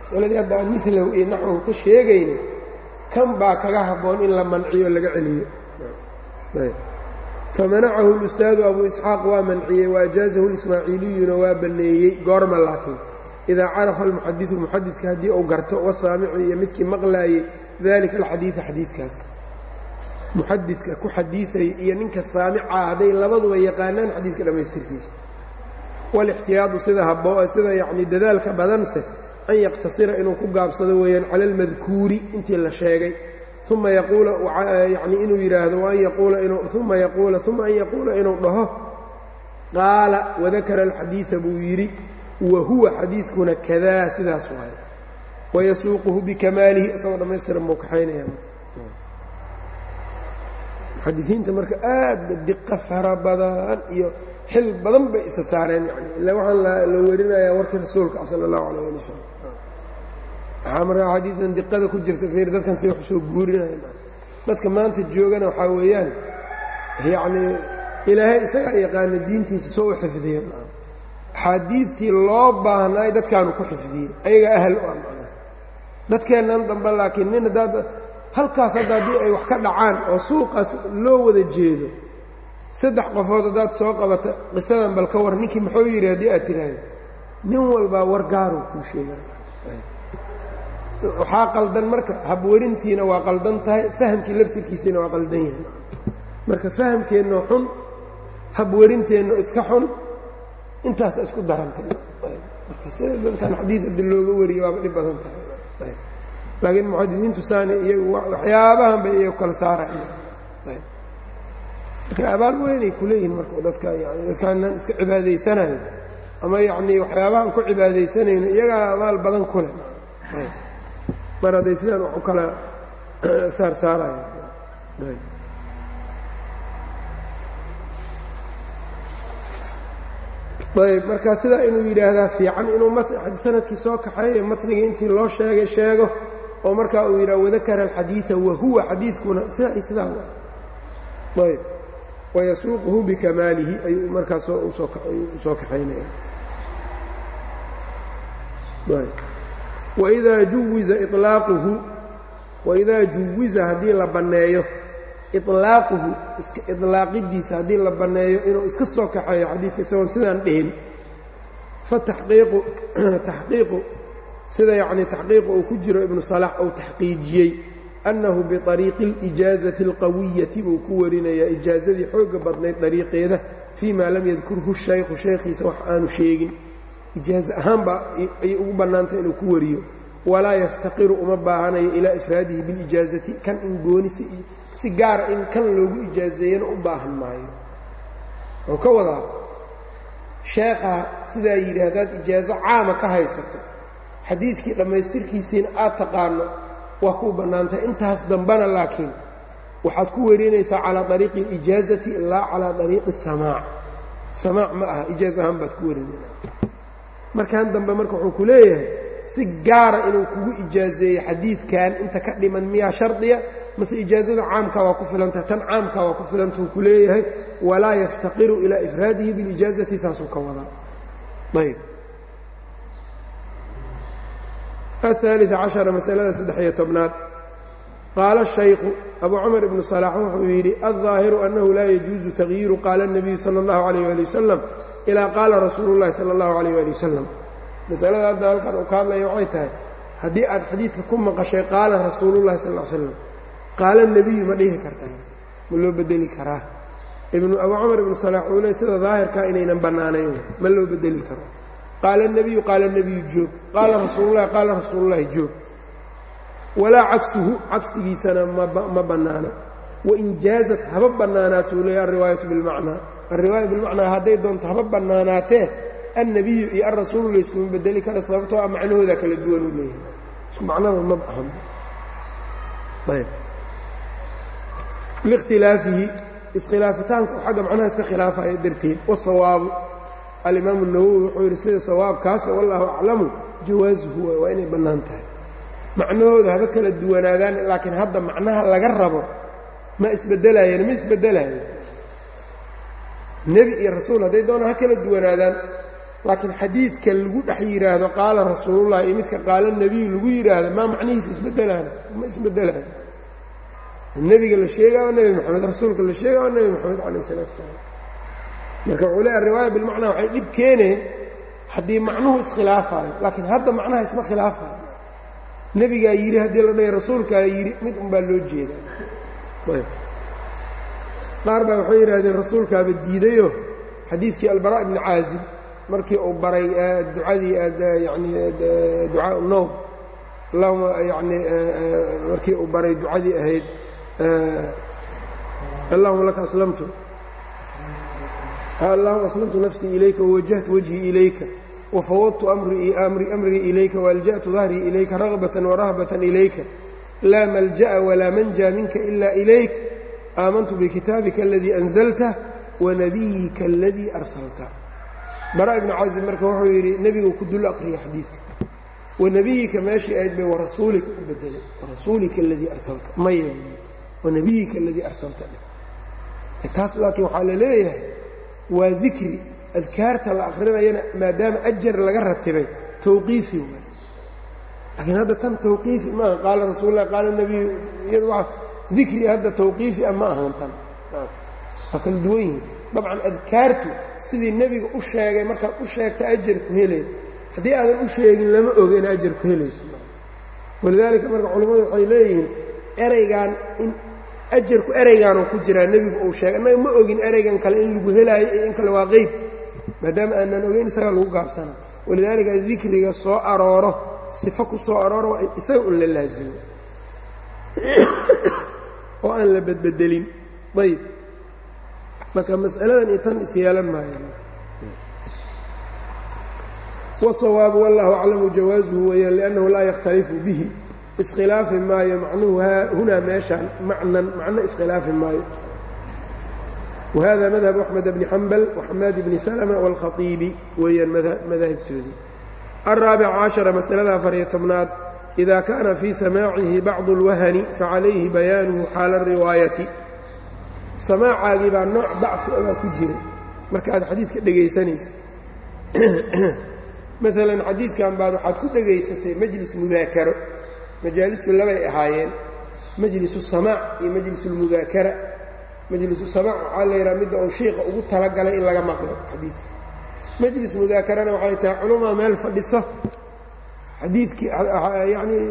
masaladii hadda aan milahu iyo naxwahu ka sheegayna kan baa kaga habboon in la manciyo laga celiyo. Famanacahu اlustaadu abu isxaaq waa manciyey waajaazahu lismaaciiliyuna waa banneeyey goorma laakiin. Idaa carafa almuxadiثu muxadidka haddii uu garto wasaamicu iyo midkii maqlaayey dalika alxadiida xadiidkaas muxadidka ku xadiiaya iyo ninka saamicaa hadday labaduba yaqaanaan xadiidka dhammaystirkiisa. Walixtiyaadu sida habo sida yacni dadaalka badanse an yaqtasira inuu ku gaabsado weeyaan cala intii la sheegay. Uma yaquula yani inuu yidhaahdo waan yaquula uma yaquula uma an yaquula inuu dhaho. Qaala wadakara alxadiida buu yidhi wa huwa xadiidkuna kadaa sidaas waaye. Wayasuuquhu bikamaalihi isagoo dhammaystiran buu kaxaynaya muxadisiinta marka aadba diqa fara badan iyo xil badan bay isa saareen yani ila waxaan la werinayaa warkii rasuulka sala allahu calayh ali wasalam waxaa markaa xadiidan diqada ku jirta fiir dadkan si wax soo guurinaya dadka maanta joogana waxaa weeyaan yacnii ilaahay isagaa yaqaana diintiisa soo u xifdiya. Axaadiidtii loo baahnaay dadkaanu ku xifdiyey ayaga ahal u ah macnaha. Dadkeennan dambe laakiin nin haddaad halkaas hadda haddii ay wax ka dhacaan oo suuqaas loo wada jeedo saddex qofood haddaad soo qabata qisadan bal ka war ninkii muxuu yidhi haddii aad tiraahdo nin walbaa war gaaruu kuu sheega waxaa qaldan marka habwarintiina waa qaldan tahay fahamkii laftirkiisina waa qaldan yahay. Marka fahamkeenno xun habwarinteenno iska xun intaas isku darantay. Marka sida dadkan xadiid haddi looga wariyo waaba dhib badan tahay laakiin muxadisiintu saani iyagu waxyaabahan bay iyagu kala saaraya marka abaal weynay ku leeyihiin marka dadka yani dadkaanaan iska cibaadaysanayo ama yacnii waxyaabahan ku cibaadaysanayno iyagaa abaal badan ku leh. Mar hadday sidaan wax u kala *clears throat* saar saaraya ayb. Marka sidaa inuu yidhaahdaa fiican inuu sannadkii soo kaxeeyo matnigii intii loo sheegay sheego oo markaa uu yidhaha wadakara alxadiida wahuwa xadiidkuna sidaa ayb wayasuuquhu bikamaalihi ayuu markaas u soo kaxaynaya. Waidaa juwiza ilaaquhu waidaa juwiza haddii la banneeyo iطlaaquhu iska iطlaaqidiisa haddii la banneeyo inuu iska soo kaxeeyo xadiidka isagoon sidaan dhihin fataxqiiqu taxqiiqu *clears throat* sida yacnii taxqiiqa uu ku jiro ibnu salax uu taxqiijiyey annahu biariiqi اlijaazati اlqawiyati buu ku warinayaa ijaazadii xoogga badnayd dariiqeeda fii lam yadkurhu shaykhu shaykhiisa wax aanu sheegin. Ijaaza ahaan baa ugu bannaantay inuu ku wariyo. Walaa yaftaqiru uma baahanayo ilaa ifraadihi bilijaazati kan in goonisi si gaara in kan loogu ijaazeeyana u baahan maayo. Wuxuu ka wadaa sheekha sidaa yidhaahdaad ijaazo caama ka haysato xadiidkii dhammaystirkiisiina aad taqaano waa kuu bannaantahay intaas dambana laakiin waxaad ku werinaysaa calaa ariiqi اlijaazati laa calaa ariiqi الsamaac samaac ma aha ijaaz ahaan baad ku werinayna markan dambe marka wuxuu ku leeyahay si gaara inuu kugu ijaazeeyo xadiidkan inta ka dhiman miyaa shardiya mase ijaazada caamka waa ku filantah tan caamka waa ku filantah ku leeyahay walaa yaftaqiru ilaa ifraadihi bilijaazati saasuu ka wadaa ayb aلثالث caشhaر masalada saddex-iyo tobnaad qaala الشhaykhu abu cmar ibnu صلاح wuxuu yidhi الظaahiru أnahu laa yajuuزu تagyiiru qaala النabiyu salى الlaه عalيه alي waslم ilaa qaala rasuulu الlahi salى الlaه عalيه alي waslم masalada hadda halkan uu ka hadlaya waxay tahay haddii aad xadiidka ku maqashay qaala rasuulu الlahi sal ا slam qaala الnebiyu ma dhihi kartaa ma loo bedeli karaa abu cmar ibnu صلاح uu le sida daahirkaa inaynan bannaanayn ma loo bedeli karo qaala nebiyu qaala nebiyu joog. Qaala rasuululahi qaala rasuululahi joog. Walaa cagsuhu cagsigiisana ma bannaana. Wain jaazat haba bannaanaatuu leeya alriwaayatu bilmacnaa alriwaaya bilmacnaa hadday doonto haba bannaanaatee annebiyu iyo alrasuulu layskuma bedeli kara sababtoo a macnahooda kala duwanuu leeyahay. Isku macnaba ma ahan. Ayb likhtilaafihi iskhilaafitaanku xagga macnaha iska khilaafaya darteed. Wasawaabu alimaamu الnawowi wuxuu yidhi sida sawaabkaas wallaahu aclamu jawaasuhu waa inay bannaan tahay. Macnahooda haba kala duwanaadaan laakiin hadda macnaha laga rabo ma isbedelaayeen ma isbedelayo nebi iyo rasuul hadday doonaan ha kala duwanaadaan laakiin xadiidka lagu dhex yidhaahdo qaala rasuulullahi iyo midka qaala nebiyu lagu yidhaahdo maa macnihiisa isbedelaana ma isbedelayo nebiga la sheegaayo nebi moxamed rasuulka la sheegaayo nebi moxamed calayh isalaatu salaam marka wuxuu leeya riwaaya bilmacnaa waxay dhib keenee haddii macnuhu iskhilaafayo laakiin hadda macnaha isma khilaafayo nebigaa yidhi haddii la dhahay rasuulkaa yidhi mid un baa loo jeedaa. Qaar baa waxay yidhahdeen rasuulkaaba diidayo xadiidkii albara ibni caazib markii uu baray ducadii yani ducaa nowm allahuma yani markii uu baray ducadii ahayd allahuma laka aslamtu allahuma aslamtu nafsii ilayka wawajahtu wajhii ilayka wfawadtu amrii ilayka waalja'tu dahrii ilayka ragbatan warahbatan ilayka. Laa malja'a walaa manja minka ila ilayk. Aamantu bikitaabika aladii anzalta wanabiyika aladii arsalta. Bara ibnu casim marka wuxuu yidhi nebigu ku dul aqriya xadiidka. Wanabiyika meeshii ahayd bay warasuulika u bedelay warasuulika aladii arsalta. Maya wanabiyika aladii arsalta. Taas laakiin waxaa la leeyahay waa dikri adkaarta la akrinayana maadaama ajar laga ratibay tawqiifi waay laakiin hadda tan tawqiifi maaha qaala rasuul lah qaala nebiyu iyad waa dikri hadda tawqiifi ah ma ahan tan. Waa kala duwan yihiin dabcan adkaartu sidii nebiga u sheegay markaad u sheegta ajar ku helay haddii aadan u sheegin lama oga in ajar ku helayso. Walidaalika marka culimmadu waxay leeyihiin ereygan in ajarku ereygaanuu ku jiraa nebigu uu sheegay annaga ma ogin ereygan kale in lagu helaayo iyo in kale waa qeyb maadaama aanan ogeyn isagaa lagu gaabsana walidaalika dikriga soo arooro sifo ku soo arooro waa in isaga un la laasimo *coughs* oo aan la bedbedelin. Ayb marka mas'aladan iyo tan isyeelan maayaan wasawaabu wallahu aclamu jawaasuhu weeyaan liannahu laa yakhtalifu bihi iskhilaafi maayo macnuhu hunaa meeshaan macnan macno iskhilaafi maayo whada madhab axmed bni xambal waxamaad bni salma wاlkhaiibi weeyaan madaahibtoodii alraabic cashara masalada afariyo tobnaad ida kaana fii samaacihi bacdu اlwahani facalayhi bayaanuhu xaala اriwaayati samaacaagii baa nooc dacfi abaa ku jira marka aad xadiidka dhegaysanaysa *clears throat* maalan xadiidkan baad waxaad ku dhegaysatay majlis mudaakaro majaalistu labay ahaayeen majlisu samaac iyo majlisulmudaakara majlisu samaac waxaa layidhaha midda uu shiiqa ugu talagalay in laga maqlo xadiidka majlis mudaakarana waxay tahay culamaa meel fadhiso. Xadiidkii yacnii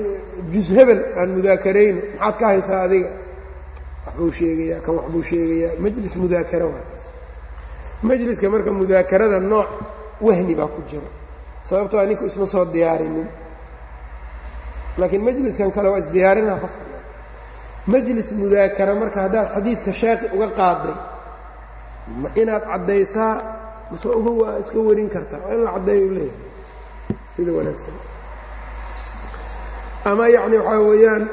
jus hebel aan mudaakarayno maxaad ka haysaa adiga? Waxbuu sheegayaa kan waxbuu sheegayaa. Majlis mudaakara waakaas majliska marka mudaakarada nooc wahni baa ku jira. Sababtoo ah ninka isma soo diyaarinin laakiin majliskan kale waa isdiyaarinaa qofka. Majlis mudaakara marka haddaad xadiidka shaaqi uga qaaday ma inaad caddaysaa mase uga iska warin kartaa waa in la caddeeyo leeyahay. Sida wanaagsan. Ama yacni waxaa weeyaan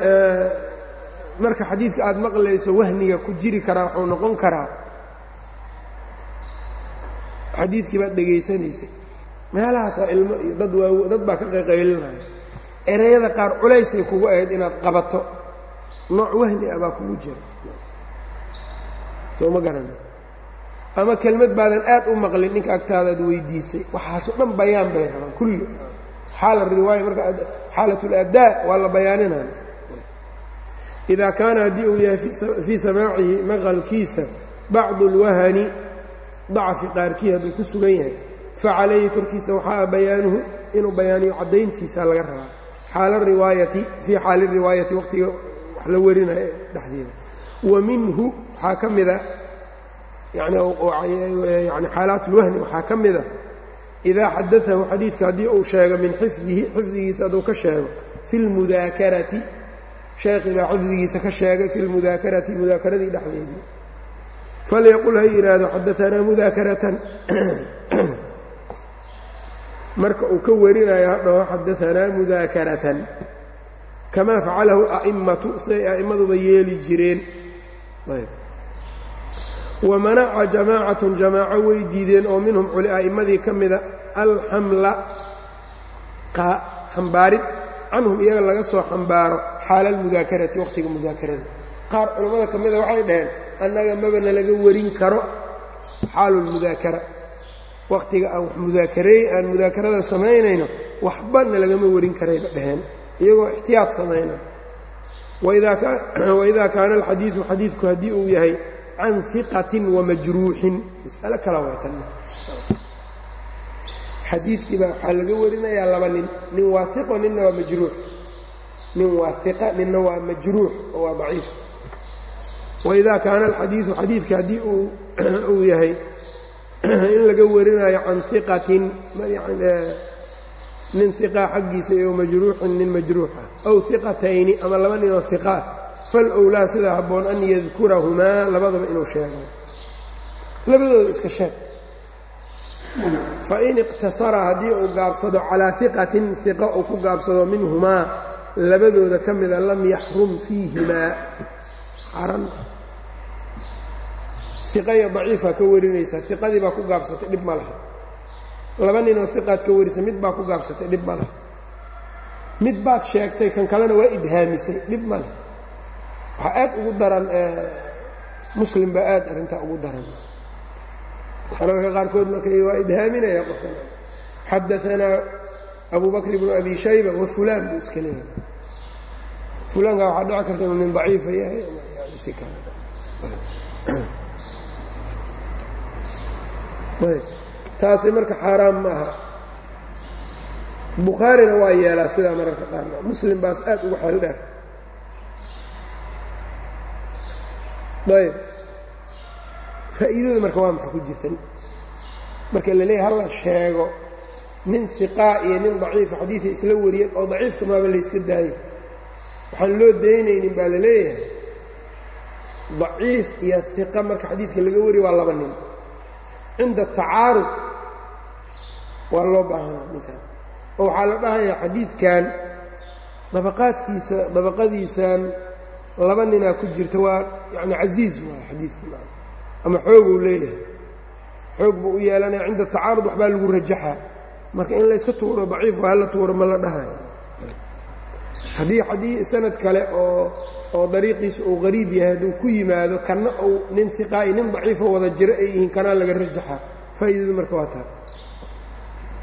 marka xadiidka aada maqlayso wahniga ku jiri karaa wuxuu noqon karaa xadiidkii baad dhegaysanaysay meelahaasaa ilmo iyo dad waa dad baa ka qayqaylinaya ereyada qaar culaysay kugu ahayd inaad qabato. Nooc wahni ah baa kugu jira. Soo ma garana? Ama kelmad baadan aad u maqlin ninka agtaadaad weydiisay. Waxaasoo dhan bayaan bay rabaan kulli. Xaala riwaaya marka xaalat waa la bayaaninaya idaa kaana haddii uu yahay fii samaacihi maqalkiisa bacdu اlwahani dacfi qaarkii hadduu ku sugan yahay facalayhi korkiisa waxaa bayaanuhu inuu bayaaniyo caddayntiisa laga rabaa xaala riwaayati fii xaali riwaayati waqtiga wax la warinayo dhexdeeda. Wa minhu waxaa ka mida yani xaalaat اlwahni waxaa ka mida idaa xadaahu xadiidka haddii uu sheego min xifdihi xifdigiisa hadduu ka sheego fi اlmudaakarati sheekhii baa xifdigiisa ka sheegay fi lmudaakarati mudaakaradii dhexdeedii. Falyaqul ha yidhaahdo xadaanaa mudaakaratan marka uu ka warinayo hadhaho xadaanaa mudaakaratan. Kamaa facalahu a'immatu siday a'immaduba yeeli jireen. Wamanaca jamaacatun jamaaco way diideen oo minhum a'immadii ka mida alxamla xambaarid canhum iyaga laga soo xambaaro xaala almudaakarati waqhtiga mudaakarada. Qaar culammada ka mida waxay dhaheen annaga maba nalaga warin karo xaalu lmudaakara wakhtiga aan mudaakareey aan mudaakarada samaynayno waxba nalagama warin karayba dhaheen iyagoo ixtiyaad samaynayo waidaa kaana alxadiidu xadiidku haddii uu yahay can iqatin wamajruuxin mas'alo kala waytanna xadiidkiiba waxaa laga warinayaa laba nin nin waa iqo ninna waa majruux. Nin waa iqa ninna waa majruux oo waa daciif. Waidaa kaana alxadiidu xadiidka haddii uu yahay *clears throat* in laga warinayo can iqatin nin iqaa xaggiisa iyo majruuxin nin majruuxa aw iqatayni ama laba ninoo iqaa falowlaa sidaa habboon an yadkurahumaa labadaba inuu sheego labadooda iska sheeg. Fain iqtasara haddii uu gaabsado calaa iqatin iqa uu ku gaabsado minhumaa labadooda ka mida lam yaxrum fiihimaa. Xaran iqaya daciifaa ka warinaysaa iqadii baa ku gaabsatay dhib ma laha. Laba ninoo iqaad ka warisa mid baa ku gaabsatay dhib ma laha. Mid baad sheegtay kan kalena waa ibhaamisay dhib ma leh waxaa aad ugu daran muslim baa aad arrintaa ugu daran. Mararka qaarkood marka waa ibhaaminaya qofka xadaanaa abu bakr ibnu abi shayba wa fulaan buu iska leeyahay. Fulaanka waxaa dhici karta inuu nin daciifa yahay si kale ayb. Taasi marka xaaraam ma aha bukhaarina waa yeelaa sidaa mararka qaar. Muslim baas aad ugu xeel dheer ayb. Faa'iidada marka waa maxa ku jirta marka la leeyahay halla sheego nin hiqaa iyo nin daciifa xadiiday isla wariyeen oo daciifka maaba layska daayo waxaan loo daynaynin baa la leeyahay. Daciif iyo hiqa marka xadiidka laga wariyo waa laba nin cinda tacaarud waa loo baahanaa ninkan oo waxaa la dhahayaa xadiidkan dabaqaadkiisa dabaqadiisan laba ninaa ku jirta waa yani casiiz waay xadiidku ama xooguu leeyahay. Xoog buu u yeelanaya cinda tacaarud waxbaa lagu rajaxaa marka in layska tuuro daciif waa hala tuuro ma la dhahayo haddii xadii sanad kale oo oo dariiqiisa uu qariib yahay hadduu ku yimaado kana uu nin hiqaa'i nin daciifo wada jiro ay yihiin kanaa laga rajaxaa faa'iidadu marka waa taa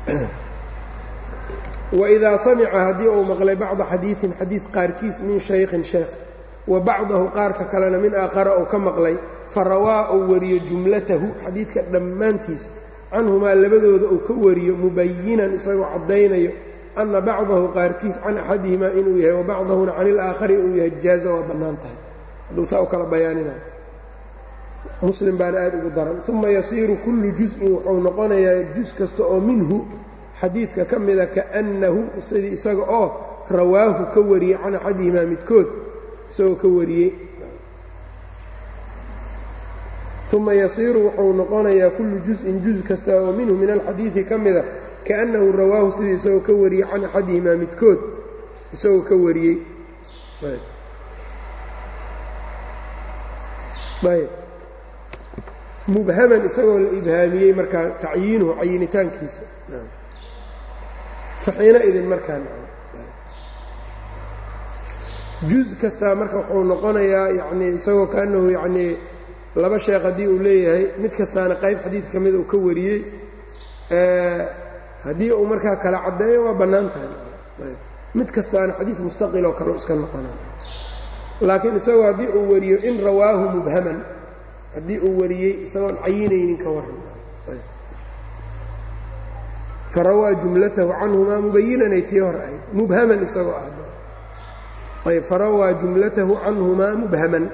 *clears throat* waidaa samica haddii uu maqlay bacda xadiiin xadiid qaarkiis min shaykhin sheekh wa bacdahu qaarka kalena min aakhara uu ka maqlay fa rawaa uu wariyo jumlatahu xadiidka dhammaantiis canhumaa labadooda uu ka wariyo mubayinan isagoo caddaynayo ana bacdahu qaarkiis can axadihimaa inuu yahay wa bacdahuna can ilaakhari uu yahay jaaza waa bannaan tahay hadduu saa u kala bayaaninayo muslim baana aad ugu daran uma yasiiru kullu juz-in wuxuu noqonayaa juz kasta oo minhu xadiidka ka mida kaannahu sidii isaga oo rawaahu ka wariyey can axadihimaa midkood isagoo ka wariyey uma yasiiru wuxuu noqonayaa kullu juz-in juz kasta oo minhu min alxadiidi ka mida kaannahu rawaahu sidii isagoo ka wariyey can axadihimaa midkood isagoo ka wariyey. Mubhaman isagoo la ibhaamiyey markaa tacyiinuhu cayinitaankiisa. Faxiina idin markaa juz kastaa marka wuxuu noqonayaa yanii isagoo kaanahu yanii laba sheekh haddii uu leeyahay mid kastaana qayb xadiid ka mida uu ka wariyey haddii uu markaa kala caddeeyo waa bannaan tahay mid kastaana xadiid mustaqiloo kaleo iska noqona laakiin isagoo haddii uu wariyo in rawaahu mubhaman haddii uu wariyey isagoon cayinaynin ka waran. Farawaa jumlatahu canhumaa mubayinanay tii hor ahayd. Mubhaman isagoo ah. Ayb. Farawaa jumlatahu canhumaa mubhaman.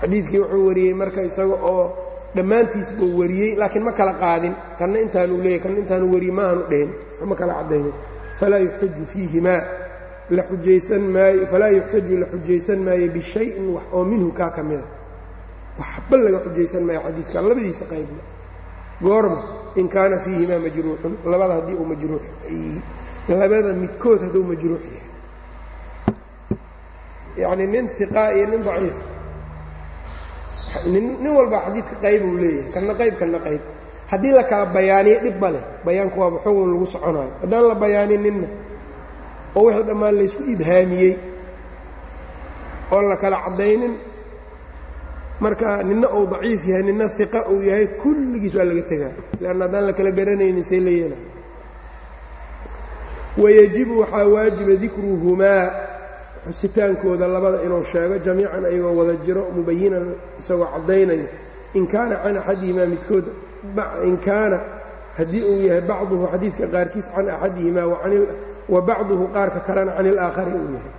Xadiidkii wuxuu wariyey marka isaga oo dhammaantiis buu wariyey laakiin ma kala qaadin. Kanna intaanu leeyay kanna intaanu wariye ma aanu dhehin ma kala caddaynin falaa yuxtaju fiihimaa la xujaysan maayo falaa yuxtaju la xujaysan maayo bishayin wax oo minhu kaa ka mida. Waxba laga xujaysan maayo xadiidka labadiisa qaybna. Goorma in kaana fiihimaa majruuxun labada haddii uu majruux labada midkood hadduu majruux yahay. Yacni nin iqaa iyo nin daciif nin walba xadiidka qayb uu leeyahay. Kanna qayb kanna qayb. Haddii la kala bayaaniyo dhib ma leh. Bayaanku waaba xugun lagu soconayo. Haddaan la bayaanin ninna oo wixii dhammaan laysku ibhaamiyey oon la kala caddaynin marka ninna uu daciif yahay ninna iqa uu yahay kulligiis waa laga tegaa. Leanna haddaan la kala garanaynin say la yeela wayajibu waxaa waajiba dikruhumaa xusitaankooda labada inuu sheego jamiican ayagoo wada jiro mubayinan isagoo caddaynayo in kaana can axadihimaa midkood in kaana haddii uu yahay bacduhu xadiidka qaarkiis can axadihimaa wa bacduhu qaarka kalena can ilaakhari uu yahay.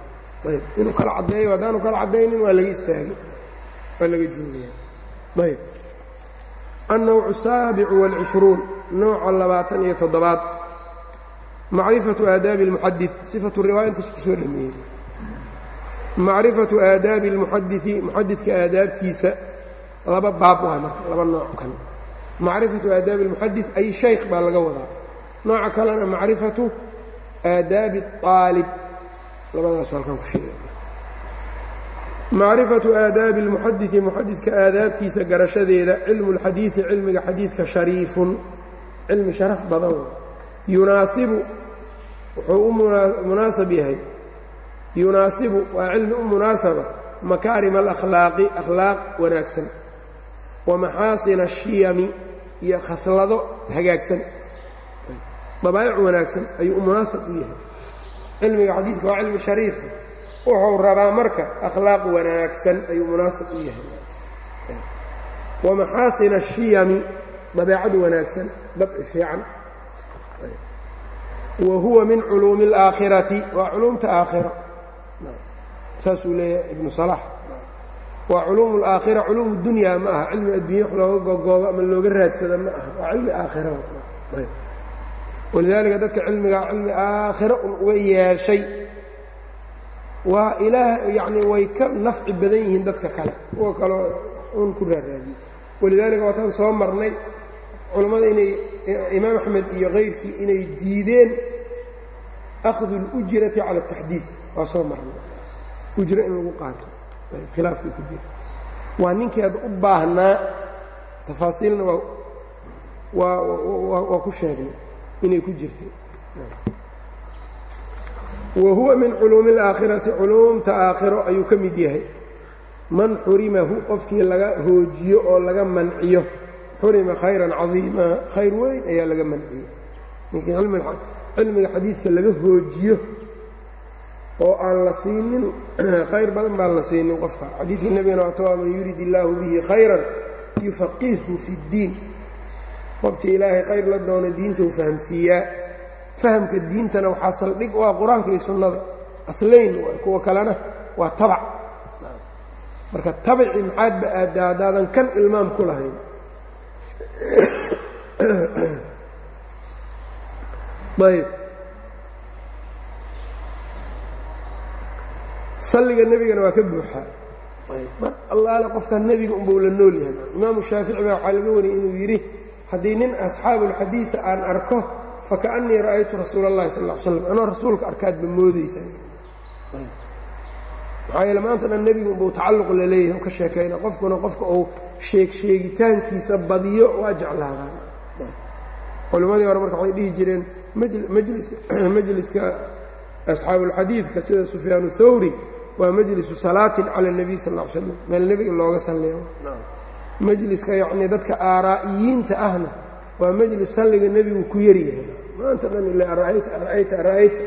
Ayb inuu kala caddeeyo haddaanu kala caddaynin waa laga istaagay waa laga joogaya ayb. Annawcu saabicu wاlcishruun nooca labaatan iyo toddobaad. Macrifatu aadaabi اlmuxadid sifatu riwaaya intaas ku soo dhameeyey macrifatu aadaabi اlmuxadii muxadidka aadaabtiisa laba baab waa marka laba nooc kan macrifatu aadaabi اlmuxadid ay shaykh baa laga wadaa nooca kalena macrifatu aadaabi الطaalib labadaas halkan ku sheega macrifatu aadaabi اlmuxadidi muxadidka aadaabtiisa garashadeeda cilmu اlxadiidi cilmiga xadiidka shariifun cilmi sharaf badan yunaasibu wuxuu u munaasab yahay yunaasibu waa cilmi u munaasaba makaarima alakhlaaqi akhlaaq wanaagsan wa maxaasina ashiyami iyo khaslado hagaagsan. Dabaa'ic wanaagsan ayuu u munaasab u yahay. Cilmiga xadiidka waa cilmi shariifa wuxuu rabaa marka akhlaaq wanaagsan ayuu munaasab u yahay. Wa maxaasina ashiyami dabeecad wanaagsan dabci fiican. Wa huwa min culuumi اlaakhirati waa culuumta aakhira saasuu leeyahay ibnu salax. Waa culuum laakhira culuum dunyaa ma aha. Cilmi addunya wa looga gogoobo ama looga raadsada ma aha. Waa cilmi aakhira. Walidaalika dadka cilmigaa cilmi aakhira un uga yeeshay waa ilaa yani way ka nafci badan yihiin dadka kale. Kuwa kaleo un ku raaraadiye walidaalika waataan soo marnay culammada inay imaam axmed iyo kayrkii inay diideen akhdu اlujrati cala اtaxdiid waa soo marnay. Ujro in lagu qaato. Khilaafkii ku jira. Waa ninkii ad u baahnaa tafaasiilna waa waa waa ku sheegnay inay ku jirtay. Wa huwa min culuumi اlaakhirati culuumta aakhiro ayuu ka mid yahay. Man xurimahu qofkii laga hoojiyo oo laga manciyo. Xurima khayran cadiima khayr weyn ayaa laga manciyey ninkii cilmiga xadiidka laga hoojiyo oo aan la siinin *clears throat* khayr badan baan la siinin qofka. Xadiidkii nebigana waata man yurid illaahu bihi khayran yufaqihhu fi اddiin qofkii ilaahay khayr la doono diintou fahamsiiyaa. Fahamka diintana waxaa saldhig u ah qur'aanka iyo sunnada. Aslayn kuwa kalena waa tabac. Marka tabaci maxaadba aaddaa haddaadan kan ilmaam ku lahayn. *clears throat* Ayb salliga nebigana waa ka buuxaa mar allaale qofkaa nebiga unbuu la nool yahay. Imaamu shaafici baa waxaa laga wariyay inuu yidhi haddii nin asxaabulxadiida ah aan arko fakaannii ra'aytu rasuula allahi sal l slam anoo rasuulka arkaadba moodaysa maxaa yeele maanta dhan nebigu unbuu tacalluq la leeyahay ka sheekayna. Qofkuna qofka uu sheeg sheegitaankiisa badiyo waa jeclaadaan. Culimmadii hore marka waxay dhihi jireen majliska *clears throat* asxaabulxadiidka sida sufyaan thawri waa majlisu salaatin cala اnebiy sal ll slam meel nebiga looga salleeyo majliska yacnii dadka aaraa'iyiinta ahna waa majlis salliga nebigu ku yaryahay maanta dhan ila ara'ayta ara'ayta ara'ayta.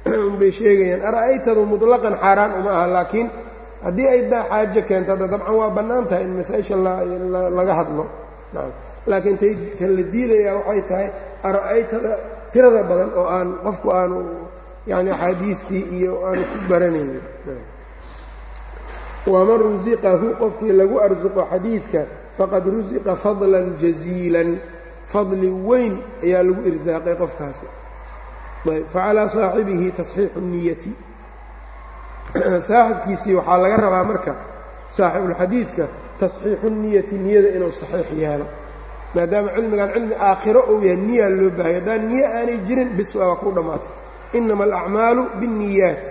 *clears throat* Unbay sheegayaan ara'aytadu muطlaqan xaaraan uma aha laakiin haddii ay daa xaajo keento hadda dabcan waa bannaan tahay in masaa-isha laga hadlo. Laakiin tan la diidayaa waxay tahay ara'aytada tirada badan oo aan qofku aanu yani axaadiistii iyo aanu ku baranaynin. Waman rusiqahu qofkii lagu arsuqo xadiidka faqad rusiqa fadlan jaziilan. Fadli weyn ayaa lagu irsaaqay qofkaasi. Facalaa saaxibihi tasxiixu niyati. Saaxibkiisii waxaa laga rabaa marka saaxibulxadiidka tasxiixu niyati niyada inuu saxiix yeelo. Maadaama cilmigan cilmi aakhiro uu yahay niyaa loo baahaya haddaan niyo aanay jirin bis waa ku dhammaatay inama alacmaalu biاnniyaat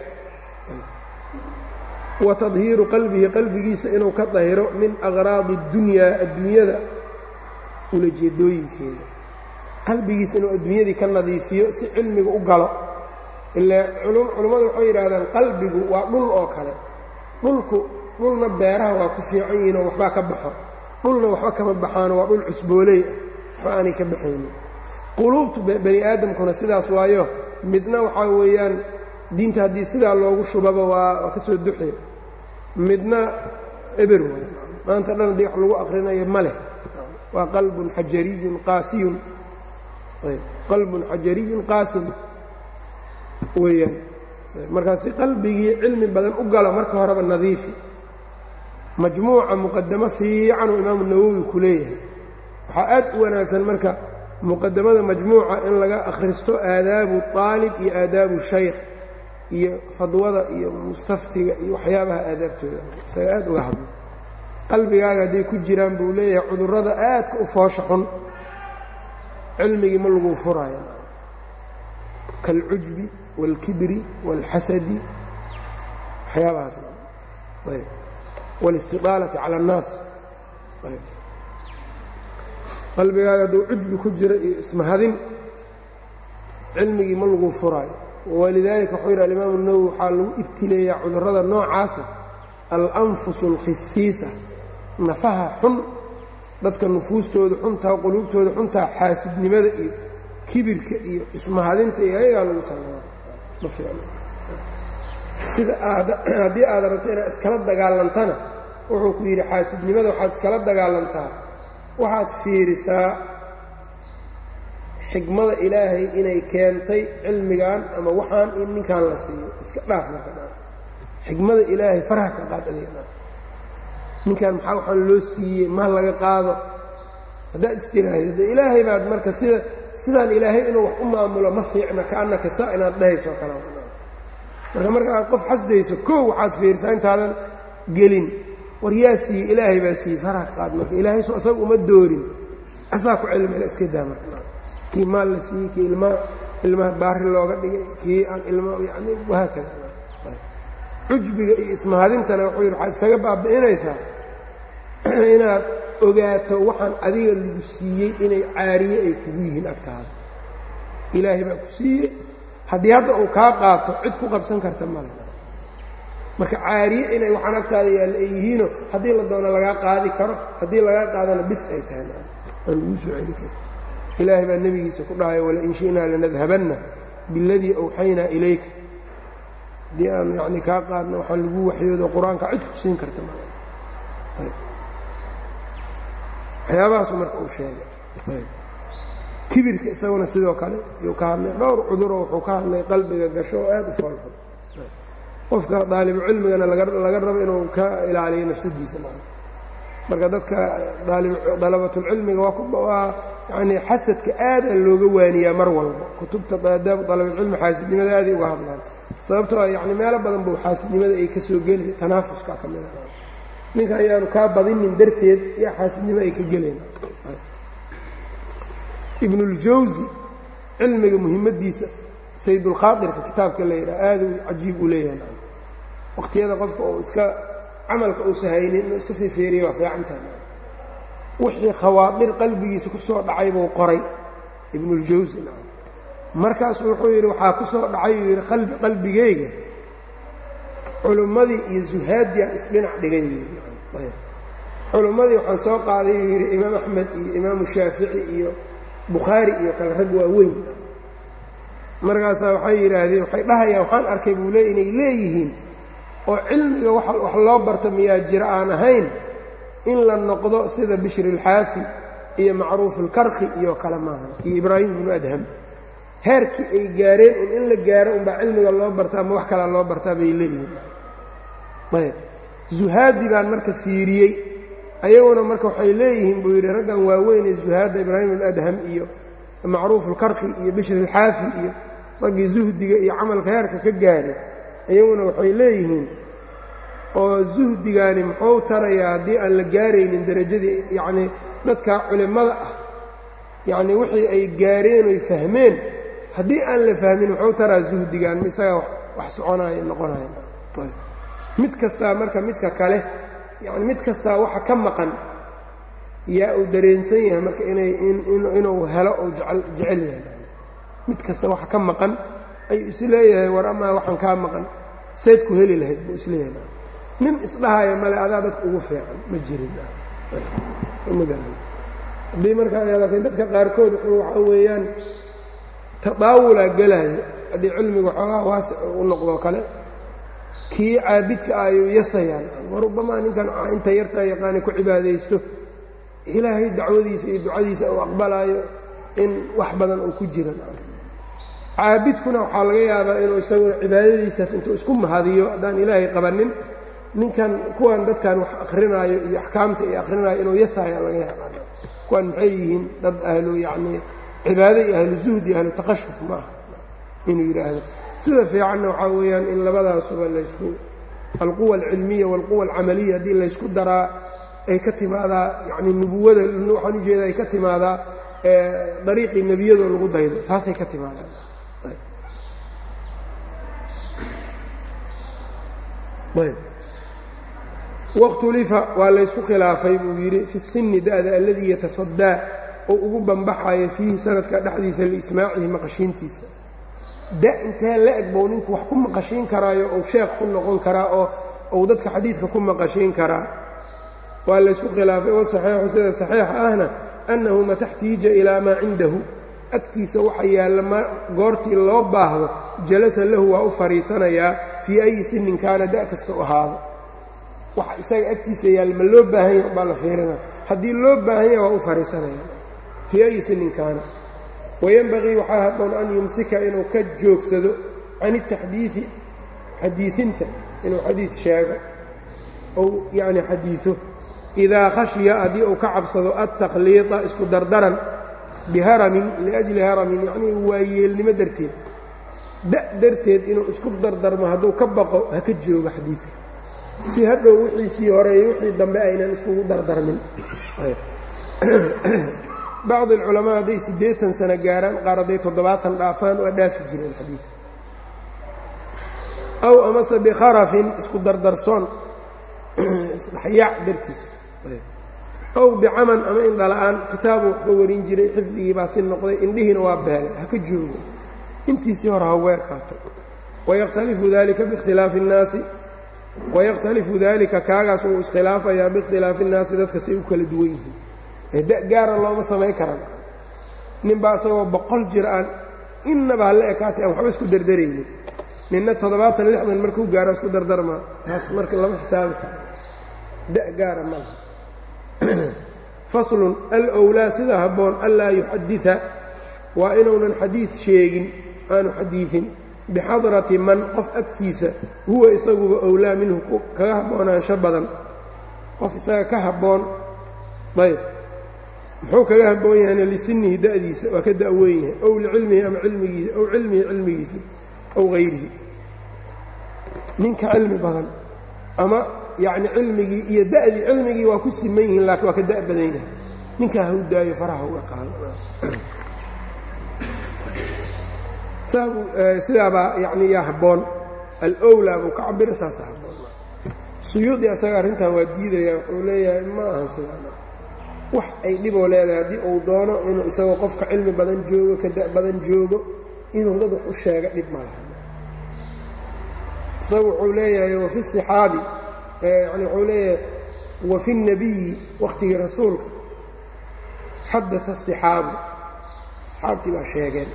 wa tadhiiru qalbihi qalbigiisa inuu ka dahiro min aqraadi اdunyaa adduunyada ulajeedooyinkeeda qalbigiisa inuu adduunyadii ka nadiifiyo si cilmiga u galo ilaa culummadu waxay yidhaahdaan qalbigu waa dhul oo kale dhulku dhulna beeraha waa ku fiican yihiinoo waxbaa ka baxo dhulna waxba kama baxaano waa dhul cusbooley ah waxba aanay ka baxaynin quluubtu bani aadamkuna sidaas waayo midna waxaa weeyaan diinta haddii sidaa loogu shubaba waa ka soo duxi. Midna eber waay maanta dhan haddii wax lagu aqrinayo ma leh. Waa qalbun xajariyun qaasiyun. Qalbun xajariyun qaasin weeyaan. Markaasi qalbigii cilmi badan u galo marka horeba nadiifi. Majmuuca muqadamo fiicanuu imaamu nawowi ku leeyahay. Waxaa aad u wanaagsan marka muqadamada majmuuca in laga akhristo aadaabu aalib iyo aadaabu shaykh iyo fadwada iyo mustaftiga iyo waxyaabaha aadaabtooda isaga aad uga hadlo qalbigaaga hadday ku jiraan buu leeyahay cudurrada aadka u foosha xun cilmigii ma laguu furaayo kaalcujbi wاlkibri wاlxasadi waxyaabahaas ayb wاlistiطaalati calى الnaas qalbigaaga hadduu cujbi ku jira iyo ismahadin cilmigii ma laguu furaayo walidaalika wuxuu yidhi alimaamu nawowi waxaa lagu ibtileeyaa cudurrada noocaasa alanfusu alkhisiisa nafaha xun dadka nufuustooda xuntaa quluubtooda xuntaa xaasidnimada iyo kibirka iyo ismahadinta iyo ayagaa lagu samaasida haddii aad rabto inaad iskala dagaalantana wuxuu ku yidhi xaasidnimada waxaad iskala dagaalantaa waxaad fiirisaa xikmada ilaahay inay keentay cilmigan ama waxaan in ninkan la siiyo. Iska dhaaf marka dha xikmada ilaahay farha ka adeega ninkan maxaa waxaan loo siiyey? Ma laga qaado? Haddaad istiraahid ilaahay baad marka sida sidaan ilaahay inuu wax u maamulo ma fiicna kaannaka saa inaad dhahayso kale. Marka marka qof xasdayso koo waxaad fiirisaa intaadan gelin war yaa siiyey ilaahay baa siiyey farha ka qaad marka ilaahay so asaga uma doorin. Asaa ku cilmila iska daa marka. Kii maal la siiyey kii ilmaa ilmaha baari looga dhigay kii aan ilma yani wahaakada cujbiga iyo ismahadintana wuxuu yidhi waxaad isaga baabi'inaysaa *clears throat* inaad ogaato waxaan adiga lagu siiyey inay caariye ay kugu yihiin agtaada. Ilaahay baa ku siiyey. Haddii hadda uu kaa qaato cid ku qabsan karta male marka caariye inay waxaan agtaada yaalla ay yihiino haddii la doono lagaa qaadi karo haddii lagaa qaadana bis ay tahay ilaahay baa nebigiisa ku dhahaya walain shi'naa lanadhabanna biاladii awxaynaa ilayka. Haddii aan yani kaa qaadno waxaa lagu waxyoodo qur'aanka cid ku siin karta waxyaabahaasu marka uu sheegay. Kibirka isaguna sidoo kale yuu ka hadlay dhowr cuduro wuxuu ka hadlay qalbiga gasho oo aad u foolxun qofka daalibu cilmigana laga rabo inuu ka ilaaliyo nafsadiisa marka dadka dalabatulcilmiga waa yani xasadka aada looga waaniyaa mar walba. Kutubta aadaab dalabatulcilmi xaasidnimada aaday uga hadlaan. Sababtoo yani meelo badan buu xaasidnimada ay ka soo geli tanaafuska ka mida ninka ayaanu kaa badinin darteed iyo xaasidnimo ay ka geleen. Ibnuljawsi cilmiga muhimaddiisa saydulkhaadirka kitaabka la yidhaha aad uu cajiib u leeyahay waqtiyada qofka uu iska camalka uusa haynin inuu iska feefeeriya waa fiicantaha wixii khawaadir qalbigiisa ku soo dhacay buu qoray ibnuljawsi markaasu wuxuu yidhi waxaa ku soo dhacay uu yidhi qalbi qalbigayga culummadii iyo zuhaadiyaan isdhinac dhigay culummadii waxaan soo qaaday uu yidhi imaam axmed iyo imaamu shaafici iyo bukhaari iyo kale rag waa weyn markaasaa waxay yidhaahdeen waxay dhahayaan waxaan arkay buu le inay leeyihiin oo cilmiga wax loo barta miyaa jira aan ahayn in la noqdo sida bishri ilxaafi iyo macruufulkarki iyo kale maahan. Iyo ibraahim bnu adham. Heerkii ay gaareen un in la gaaro unbaa cilmiga loo bartaa ama wax kalaa loo bartaa bay leeyihiin. Ayb. Zuhaadi baan marka fiiriyey. Ayaguna marka waxay leeyihiin buu yidhi raggan waaweynee zuhaadda ibraahim bnu adham iyo macruufulkarki iyo bishri ilxaafi iyo raggii zuhdiga iyo camalka heerka ka gaadhay iyaguna waxay leeyihiin oo zuhdigaani muxuu tarayaa haddii aan la gaaraynin derajadii yacnii dadka culimmada ah. Yacnii wixii ay gaareen oy fahmeen. Haddii aan la fahmin muxuu taraa zuhdigaan isagaa wax soconaya noqonaya mid kastaa marka midka kale yacni mid kastaa waxa ka maqan yaa uu dareensan yahay marka inay inuu helo ou jecel yahay. Mid kasta waxa ka maqan ayuu is leeyahay war amaa waxaan kaa maqan sayd ku heli lahayd buu is leeyahay nin isdhahaya male adaa dadka ugu fiican ma jirin haddii markaa laakiin dadka qaarkood waxaa weeyaan tadaawulaa gelaayo haddii cilmiga xoogaa waasic u noqdo kale kii caabidka ah ayuu yasayaan. War rubamaa ninkan inta yartaa yaqaani ku cibaadaysto ilaahay dacwadiisa iyo ducadiisa uu aqbalaayo in wax badan uu ku jira caabidkuna waxaa laga yaabaa inuu isaguna cibaadadiisaas intuu isku mahadiyo haddaan ilaahay qabanin ninkan kuwan dadkan wax akrinaayo iyo axkaamta iyo akrinaayo inuu yasaya laga yaabaa. Kuwan maxay yihiin dad ahlu yacnii cibaado iyo ahlu zuhdi ahlu taqashuf ma aha inuu yidhaahdo. Sida fiicanna waxaa weeyaan in labadaasuba laysku alquwa alcilmiya waalquwa alcamaliya haddii laysku daraa ay ka timaadaa yacnii nubuwada waxaan ujeeda ay ka timaadaa dariiqii nebiyadoo lagu daydo taasay ka timaadaa wakhtulifa waa laysku khilaafay buu yidhi fi sinni da'da alladii yatasadaa oo ugu bambaxayo fiihi sanadka dhexdiisa liismaacihi maqashiintiisa. Da intee la eg bou ninku wax ku maqashiin karaayo ou sheekh ku noqon karaa oo ou dadka xadiidka ku maqashiin karaa? Waa laysku khilaafay wasaxiixu sida saxiixa ahna annahu mataxtiija ilaa maa cindahu agtiisa waxa yaalla ma goortii loo baahdo jalasa lahu waa u fadhiisanayaa fii ayi sinin kaana da' kasta u ahaado. Waxa isaga agtiisa yaalla ma loo baahan yaha baa la fiirina. Haddii loo baahan yaha waa u fadhiisanaya fii ayi sinin kaana. Wayenbagii waxaa habboon an yumsika inuu ka joogsado can itaxdiidi xadiiinta inuu xadiid sheego ou yacni xadiido idaa khashya haddii uu ka cabsado altakhliiطa isku dardaran biharamin liajli haramin yacnii waayeelnimo darteed da' darteed inuu isku dardarmo hadduu ka baqo ha ka joogo xadiidka si hadhow wixiisii horeeyo wixii dambe aynan iskugu dardarmin bacdi alculamaa hadday siddeetan sano gaaraan qaar hadday toddobaatan dhaafaan waa dhaafi jireen xadiidka aw amase bikharafin isku dardarsoon isdhexyaac dartiis aw bicaman ama indhala-aan kitaabu wax ka warin jiray xifdigii baa si noqday indhihiina waa beelay ha ka joogo. Intiisii hore hawee kaato wayakhtalifu dalika biikhtilaafi اnnaasi wayakhtalifu dalika kaagaas wuu iskhilaafayaa biikhtilaafi اnnaasi dadka say u kala duwan yihiin. Da gaara looma samayn karan. Ninbaa isagoo boqol jir aan innaba hala ekaatay aan waxba isku dardaraynin. Ninna toddobaatan lixdan markuu gaaro isku dardarmaa taas marka lama xisaabi karo. Da gaara malaha *coughs* faslun alwlaa sida habboon anlaa yuxadida waa inuunan xadiid sheegin aanu xadiidin bixadrati man qof agtiisa huwa isaguba owlaa minhu kaga haboonaansho badan. Qof isaga ka habboon ayb. Muxuu kaga habboon yahayna lisinihi da'diisa waa ka da'weyn yahay. Ow licilmihi ama cilmigiisa ow cilmihi cilmigiisa ow hayrihi ninka cilmi badan ama yacni cilmigii iyo da'dii cilmigii waa ku siman yihiin laakiin waa ka da' badan yahay. Ninkaa hau daayo faraha uga qaado. *clears throat* Sidaabaa yani yaa habboon. Alowlaa buu ka cabira saasa habboon. Suyuudi asaga arrintan waa diidaya wuxuu leeyahay ma ahan sidaa wax ay dhiboo leedahay haddii uu doono inuu isagoo qofka cilmi badan joogo kada badan joogo inuu dad wax u sheega dhib ma laha. Isagu wuxuu leeyahay wafi صixaabi yani wuxuu leeyahay wafi الnabiyi wakhtigii rasuulka xadaa الصixaabu asxaabtii baa sheegeen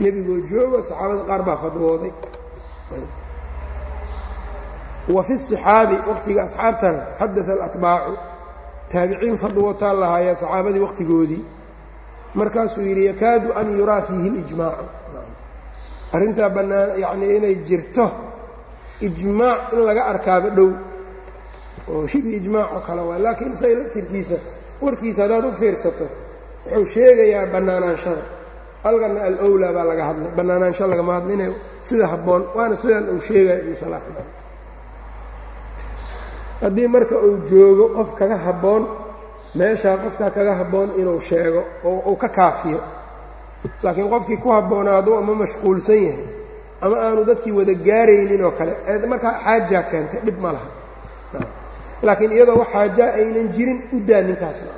nebigoo joogo saxaabada qaar baa fadwooday wafi الصixaabi wakhtiga asxaabtana xadaa alatbaacu taabiciin fadwootaa lahaaya saxaabadii wakhtigoodii markaasuu yidhi yakaadu an yuraa fiihi اlijmaacu arrintaa bannaan yacnii inay jirto ijmaac in laga arkaaba dhow oo shibi ijmaac oo kale waa laakiin isaga laftirkiisa warkiisa haddaad u fiirsato wuxuu sheegayaa bannaanaanshada halkanna alowlaa baa laga hadlay bannaanaansho lagama hadlina sida habboon waana sidan uu sheegaya ibnu salaax haddii marka uu joogo qof kaga habboon meeshaa qofkaa kaga habboon inuu sheego oo uu ka kaafiyo. Laakiin qofkii ku habboonaado ama mashquulsan yahay ama aanu dadkii wada gaaraynin oo kale markaa xaajaa keentay dhib ma laha laakiin iyadoo wax xaajaa aynan jirin u daa ninkaasna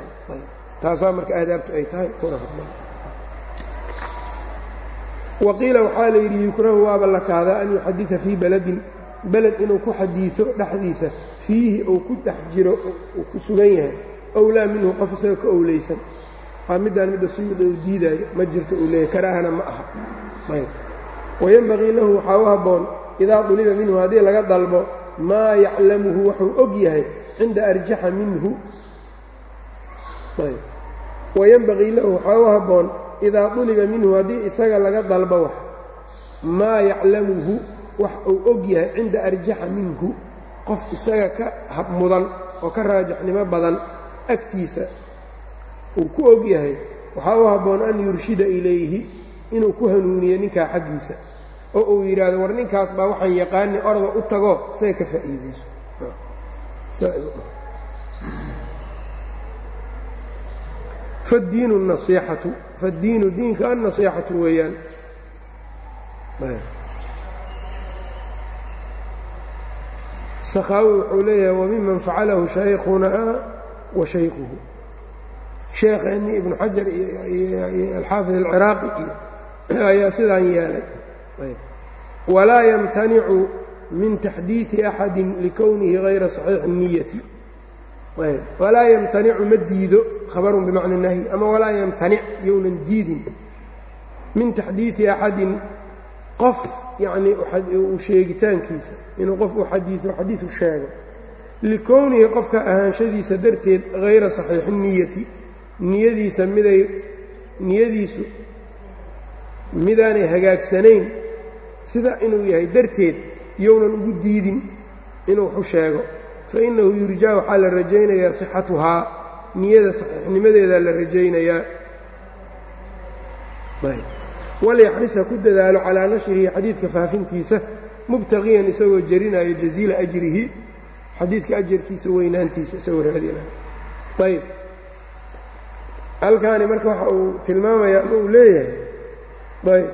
taasaa marka aadaabtu ay tahay kuna habboon waqiila waxaa la yidhi yukrahu waaba la kahdaa an yuxadida fii beladin beled inuu ku xadiido dhexdiisa fiihi uu ku dhex jiro uu ku sugan yahay owlaa minhu qof isaga ka owleysan. Waa middaan midda suyuud uu diidaayo ma jirto uu leeyahy karaahana ma aha. Ayb. Wayenbagii lahu waxaa u habboon idaa duliba minhu haddii laga dalbo maa yaclamuhu wuxuu og yahay cinda arjaxa minhu. Ayb. Wayenbagii lahu waxaa u habboon idaa duliba minhu haddii isaga laga dalbo wax maa yaclamuhu wax uu og yahay cinda arjaxa minhu qof isaga ka habmudan oo ka raajixnimo badan agtiisa uu ku og yahay waxaa u habboon an yurshida ilayhi inuu ku hanuuniyo ninkaa xaggiisa oo uu yidhaahdo war ninkaas baa waxaan yaqaani orda u tago isaga ka faa'iidayso. Faddiinu nasiixatu faddiinu diinka annasiixatu weeyaan. Sakhaawi wuxuu leeyahay wamiman facalahu shaykhunaa wa shaykhuhu. Sheekheennii ibnu xajar iyo alxaafid alciraaqi iyo ayaa sidaan yeelay walaa yamtanicu min taxdiidi axadi likownihi hayra saxiixi niyati. Walaa yamtanicu ma diido khabarun bimacna nahyi ama walaa yamtanic younan diidin. Min taxdiidi axadin qof yacnii uu sheegitaankiisa inuu qof uu xadiido xadiidu sheego. Likownihi qofka ahaanshadiisa darteed hayra saxiixi niyati niyadiisa miday niyadiisu midaanay hagaagsanayn sida inuu yahay darteed younan ugu diidin inuu waxu sheego. Fa innahu yurjaa waxaa la rajaynayaa sixatuhaa niyada saxiixnimadeedaa la rajaynayaa. Walyaxris ku dadaalo calaa nashrihi xadiidka faafintiisa mubtaqiyan isagoo jarinaayo jaziila ajrihi. Xadiidka ajarkiisa weynaantiisa isagoo raadinayo ayb. Halkaani marka waxa uu tilmaamayaa ama uu leeyahay? Ayb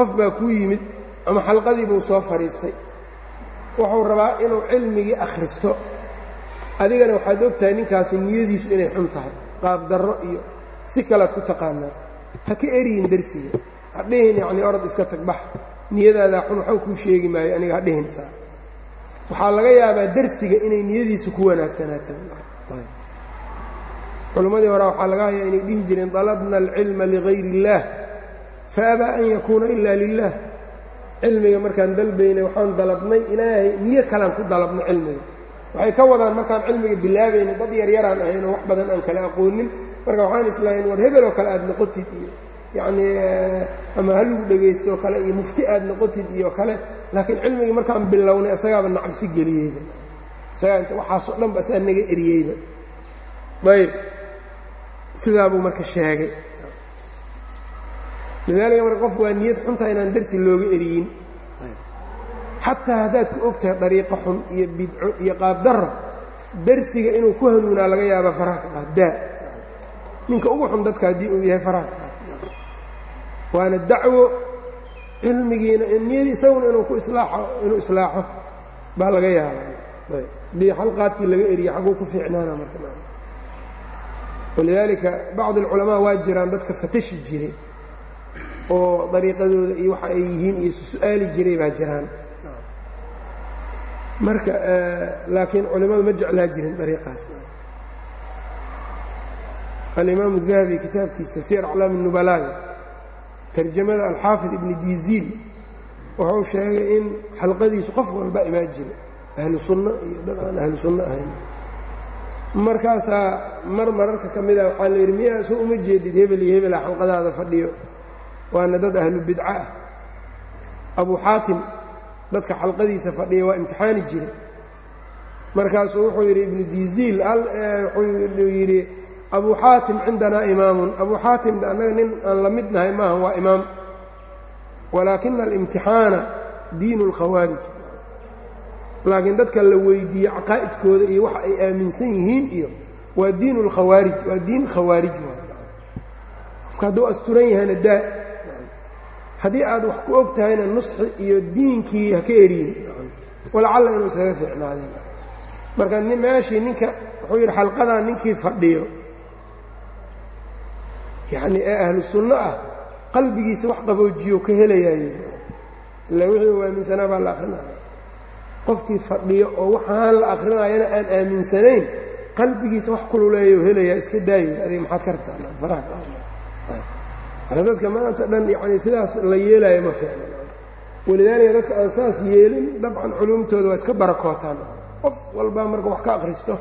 qof baa kuu yimid ama xalqadii buu soo fadhiistay wuxuu rabaa inuu cilmigii akhristo. Adigana waxaad og tahay ninkaasi niyadiisu inay xun tahay qaab darro iyo si kalead ku taqaanaa. Ha ka eriyin dersiga ha dhihin yacnii orod iska tagbax niyadaadaa xun waxba kuu sheegi maayo aniga ha dhihin saa. Waxaa laga yaabaa dersiga inay niyadiisu ku wanaagsanaato culimmadii hore waxaa laga hayaa inay dhihi jireen dalabna alcilma ligayr اllaah faabaa an yakuuna ila lilah cilmiga markaan dalbaynay waxaan dalabnay ilaahay niyo kalaan ku dalabnay cilmiga waxay ka wadaan markaan cilmiga bilaabaynay dad yaryaraan ahaynoo wax badan aan kala aqoonin marka waxaan islaahayn war hebel oo kale aad noqotid iyo yacnii ama ha lagu dhegaystooo kale iyo mufti aad noqotid iyo kale laakiin cilmigii markaan bilownay isagaaba nacbsi geliyeyba isagaa waxaasoo dhan ba asaa naga eriyeyba ayb sidaabuu marka sheegay lidaalika marka qof waa niyad xunta inaan darsi looga eriyin. Xataa haddaad ku og tahay dariiqo xun iyo bidco iyo qaabdarro darsiga inuu ku hanuunaa laga yaaba faraha ka qaad. Daa ninka ugu xun dadka haddii uu yahay faraha ka qaad. Waana dacwo cilmigiina niyadii isaguna inuu ku islaaxo inuu islaaxo baa laga yaabaa. Haddii xalqaadkii laga eriye xagguu ku fiicnaana marka. Walidaalika bacd alculamaa waa jiraan dadka fatashi jiray oo dariiqadooda iyo waxa ay yihiin iyo su'aali jiray baa jiraan. Marka eh, laakiin culimmadu ma jeclaa jirin dariiqaas. Alimaam dahabi kitaabkiisa siyar aclaam nubalaga tarjamada alxaafid ibni diziil wuxuu sheegay in xalqadiisu qof walba imaan jira ahlu sunno iyo dad aan ahlu sunno ahayn. Markaasaa mar mararka ka mida ah, waxaa la yidhi miyaasu uma jeedid hebel iyo hebela ah xalqadaada fadhiyo waana dad ahlu bidca ah. Abu xaatim dadka xalqadiisa fadhiya waa imtixaani jire markaasuu wuxuu yidhi ibnu diziil wuxuu yidhi abu xaatim cindanaa imaamun. Abu xaatim annaga nin aan la mid nahay maaha waa imaam. Walaakina alimtixaana diinu اlkhawaarij laakiin dadka la weydiiye caqaa'idkooda iyo waxa ay aaminsan yihiin iyo waa diin اlkhawaarij waa diin khawaarij qofka hadduu asturan yahayna daa haddii aad wax ku og tahayna nusxi iyo diinkii ha ka eriyin walacalla inuu isaga fiicnaadeen. Marka meeshii ninka wuxuu yidhi xalqadan ninkii fadhiyo. Yacnii ee ahlu sunno ah qalbigiisa wax qaboojiyo ka helayaayo ila wixii uu aaminsanaa baa la akrinaya qofkii fadhiyo oo waxaan la akrinayana aan aaminsanayn qalbigiisa wax kululeeyo helayaa iska daayo. Adiga maxaad ka rabtaa? Faraha dadka maanta dhan yani sidaas la yeelaayo ma fiicna. Walidaalika dadka aan saas yeelin dabcan culumtooda waa iska barakootaan. Qof walbaa marka wax ka akhristo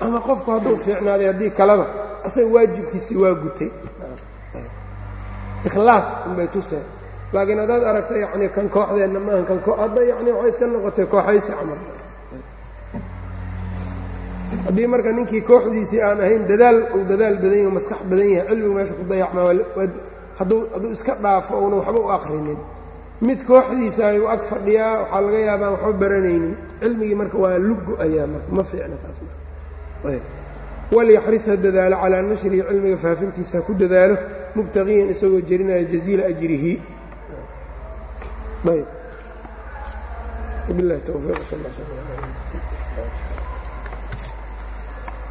ama qofku hadduu fiicnaaday haddii kaleba asaga waajibkiisii waa gutay. Ikhlaas unbay tuseen. Laakiin haddaad aragta yani kan kooxdeenna maaha kan hadda yani waxay iska noqotay kooxaysi camal haddii marka ninkii kooxdiisii aan ahayn dadaal uu dadaal badan yahi maskax badan yahay cilmigu meesha ku dayacmaa hadduu iska dhaafo uuna waxba u akhrinin mid kooxdiisa ayuu ag fadhiyaa waxaa laga yaabaa waxba baranaynin. Cilmigii marka waa lugo ayaa marka ma fiicna taas walyaxris ha dadaalo calaa nashrihi cilmiga faafintiisa ha ku dadaalo mubtaqiyan isagoo jerinaya jaziila ajrihi. Ayb. Bilahi towfiiq sal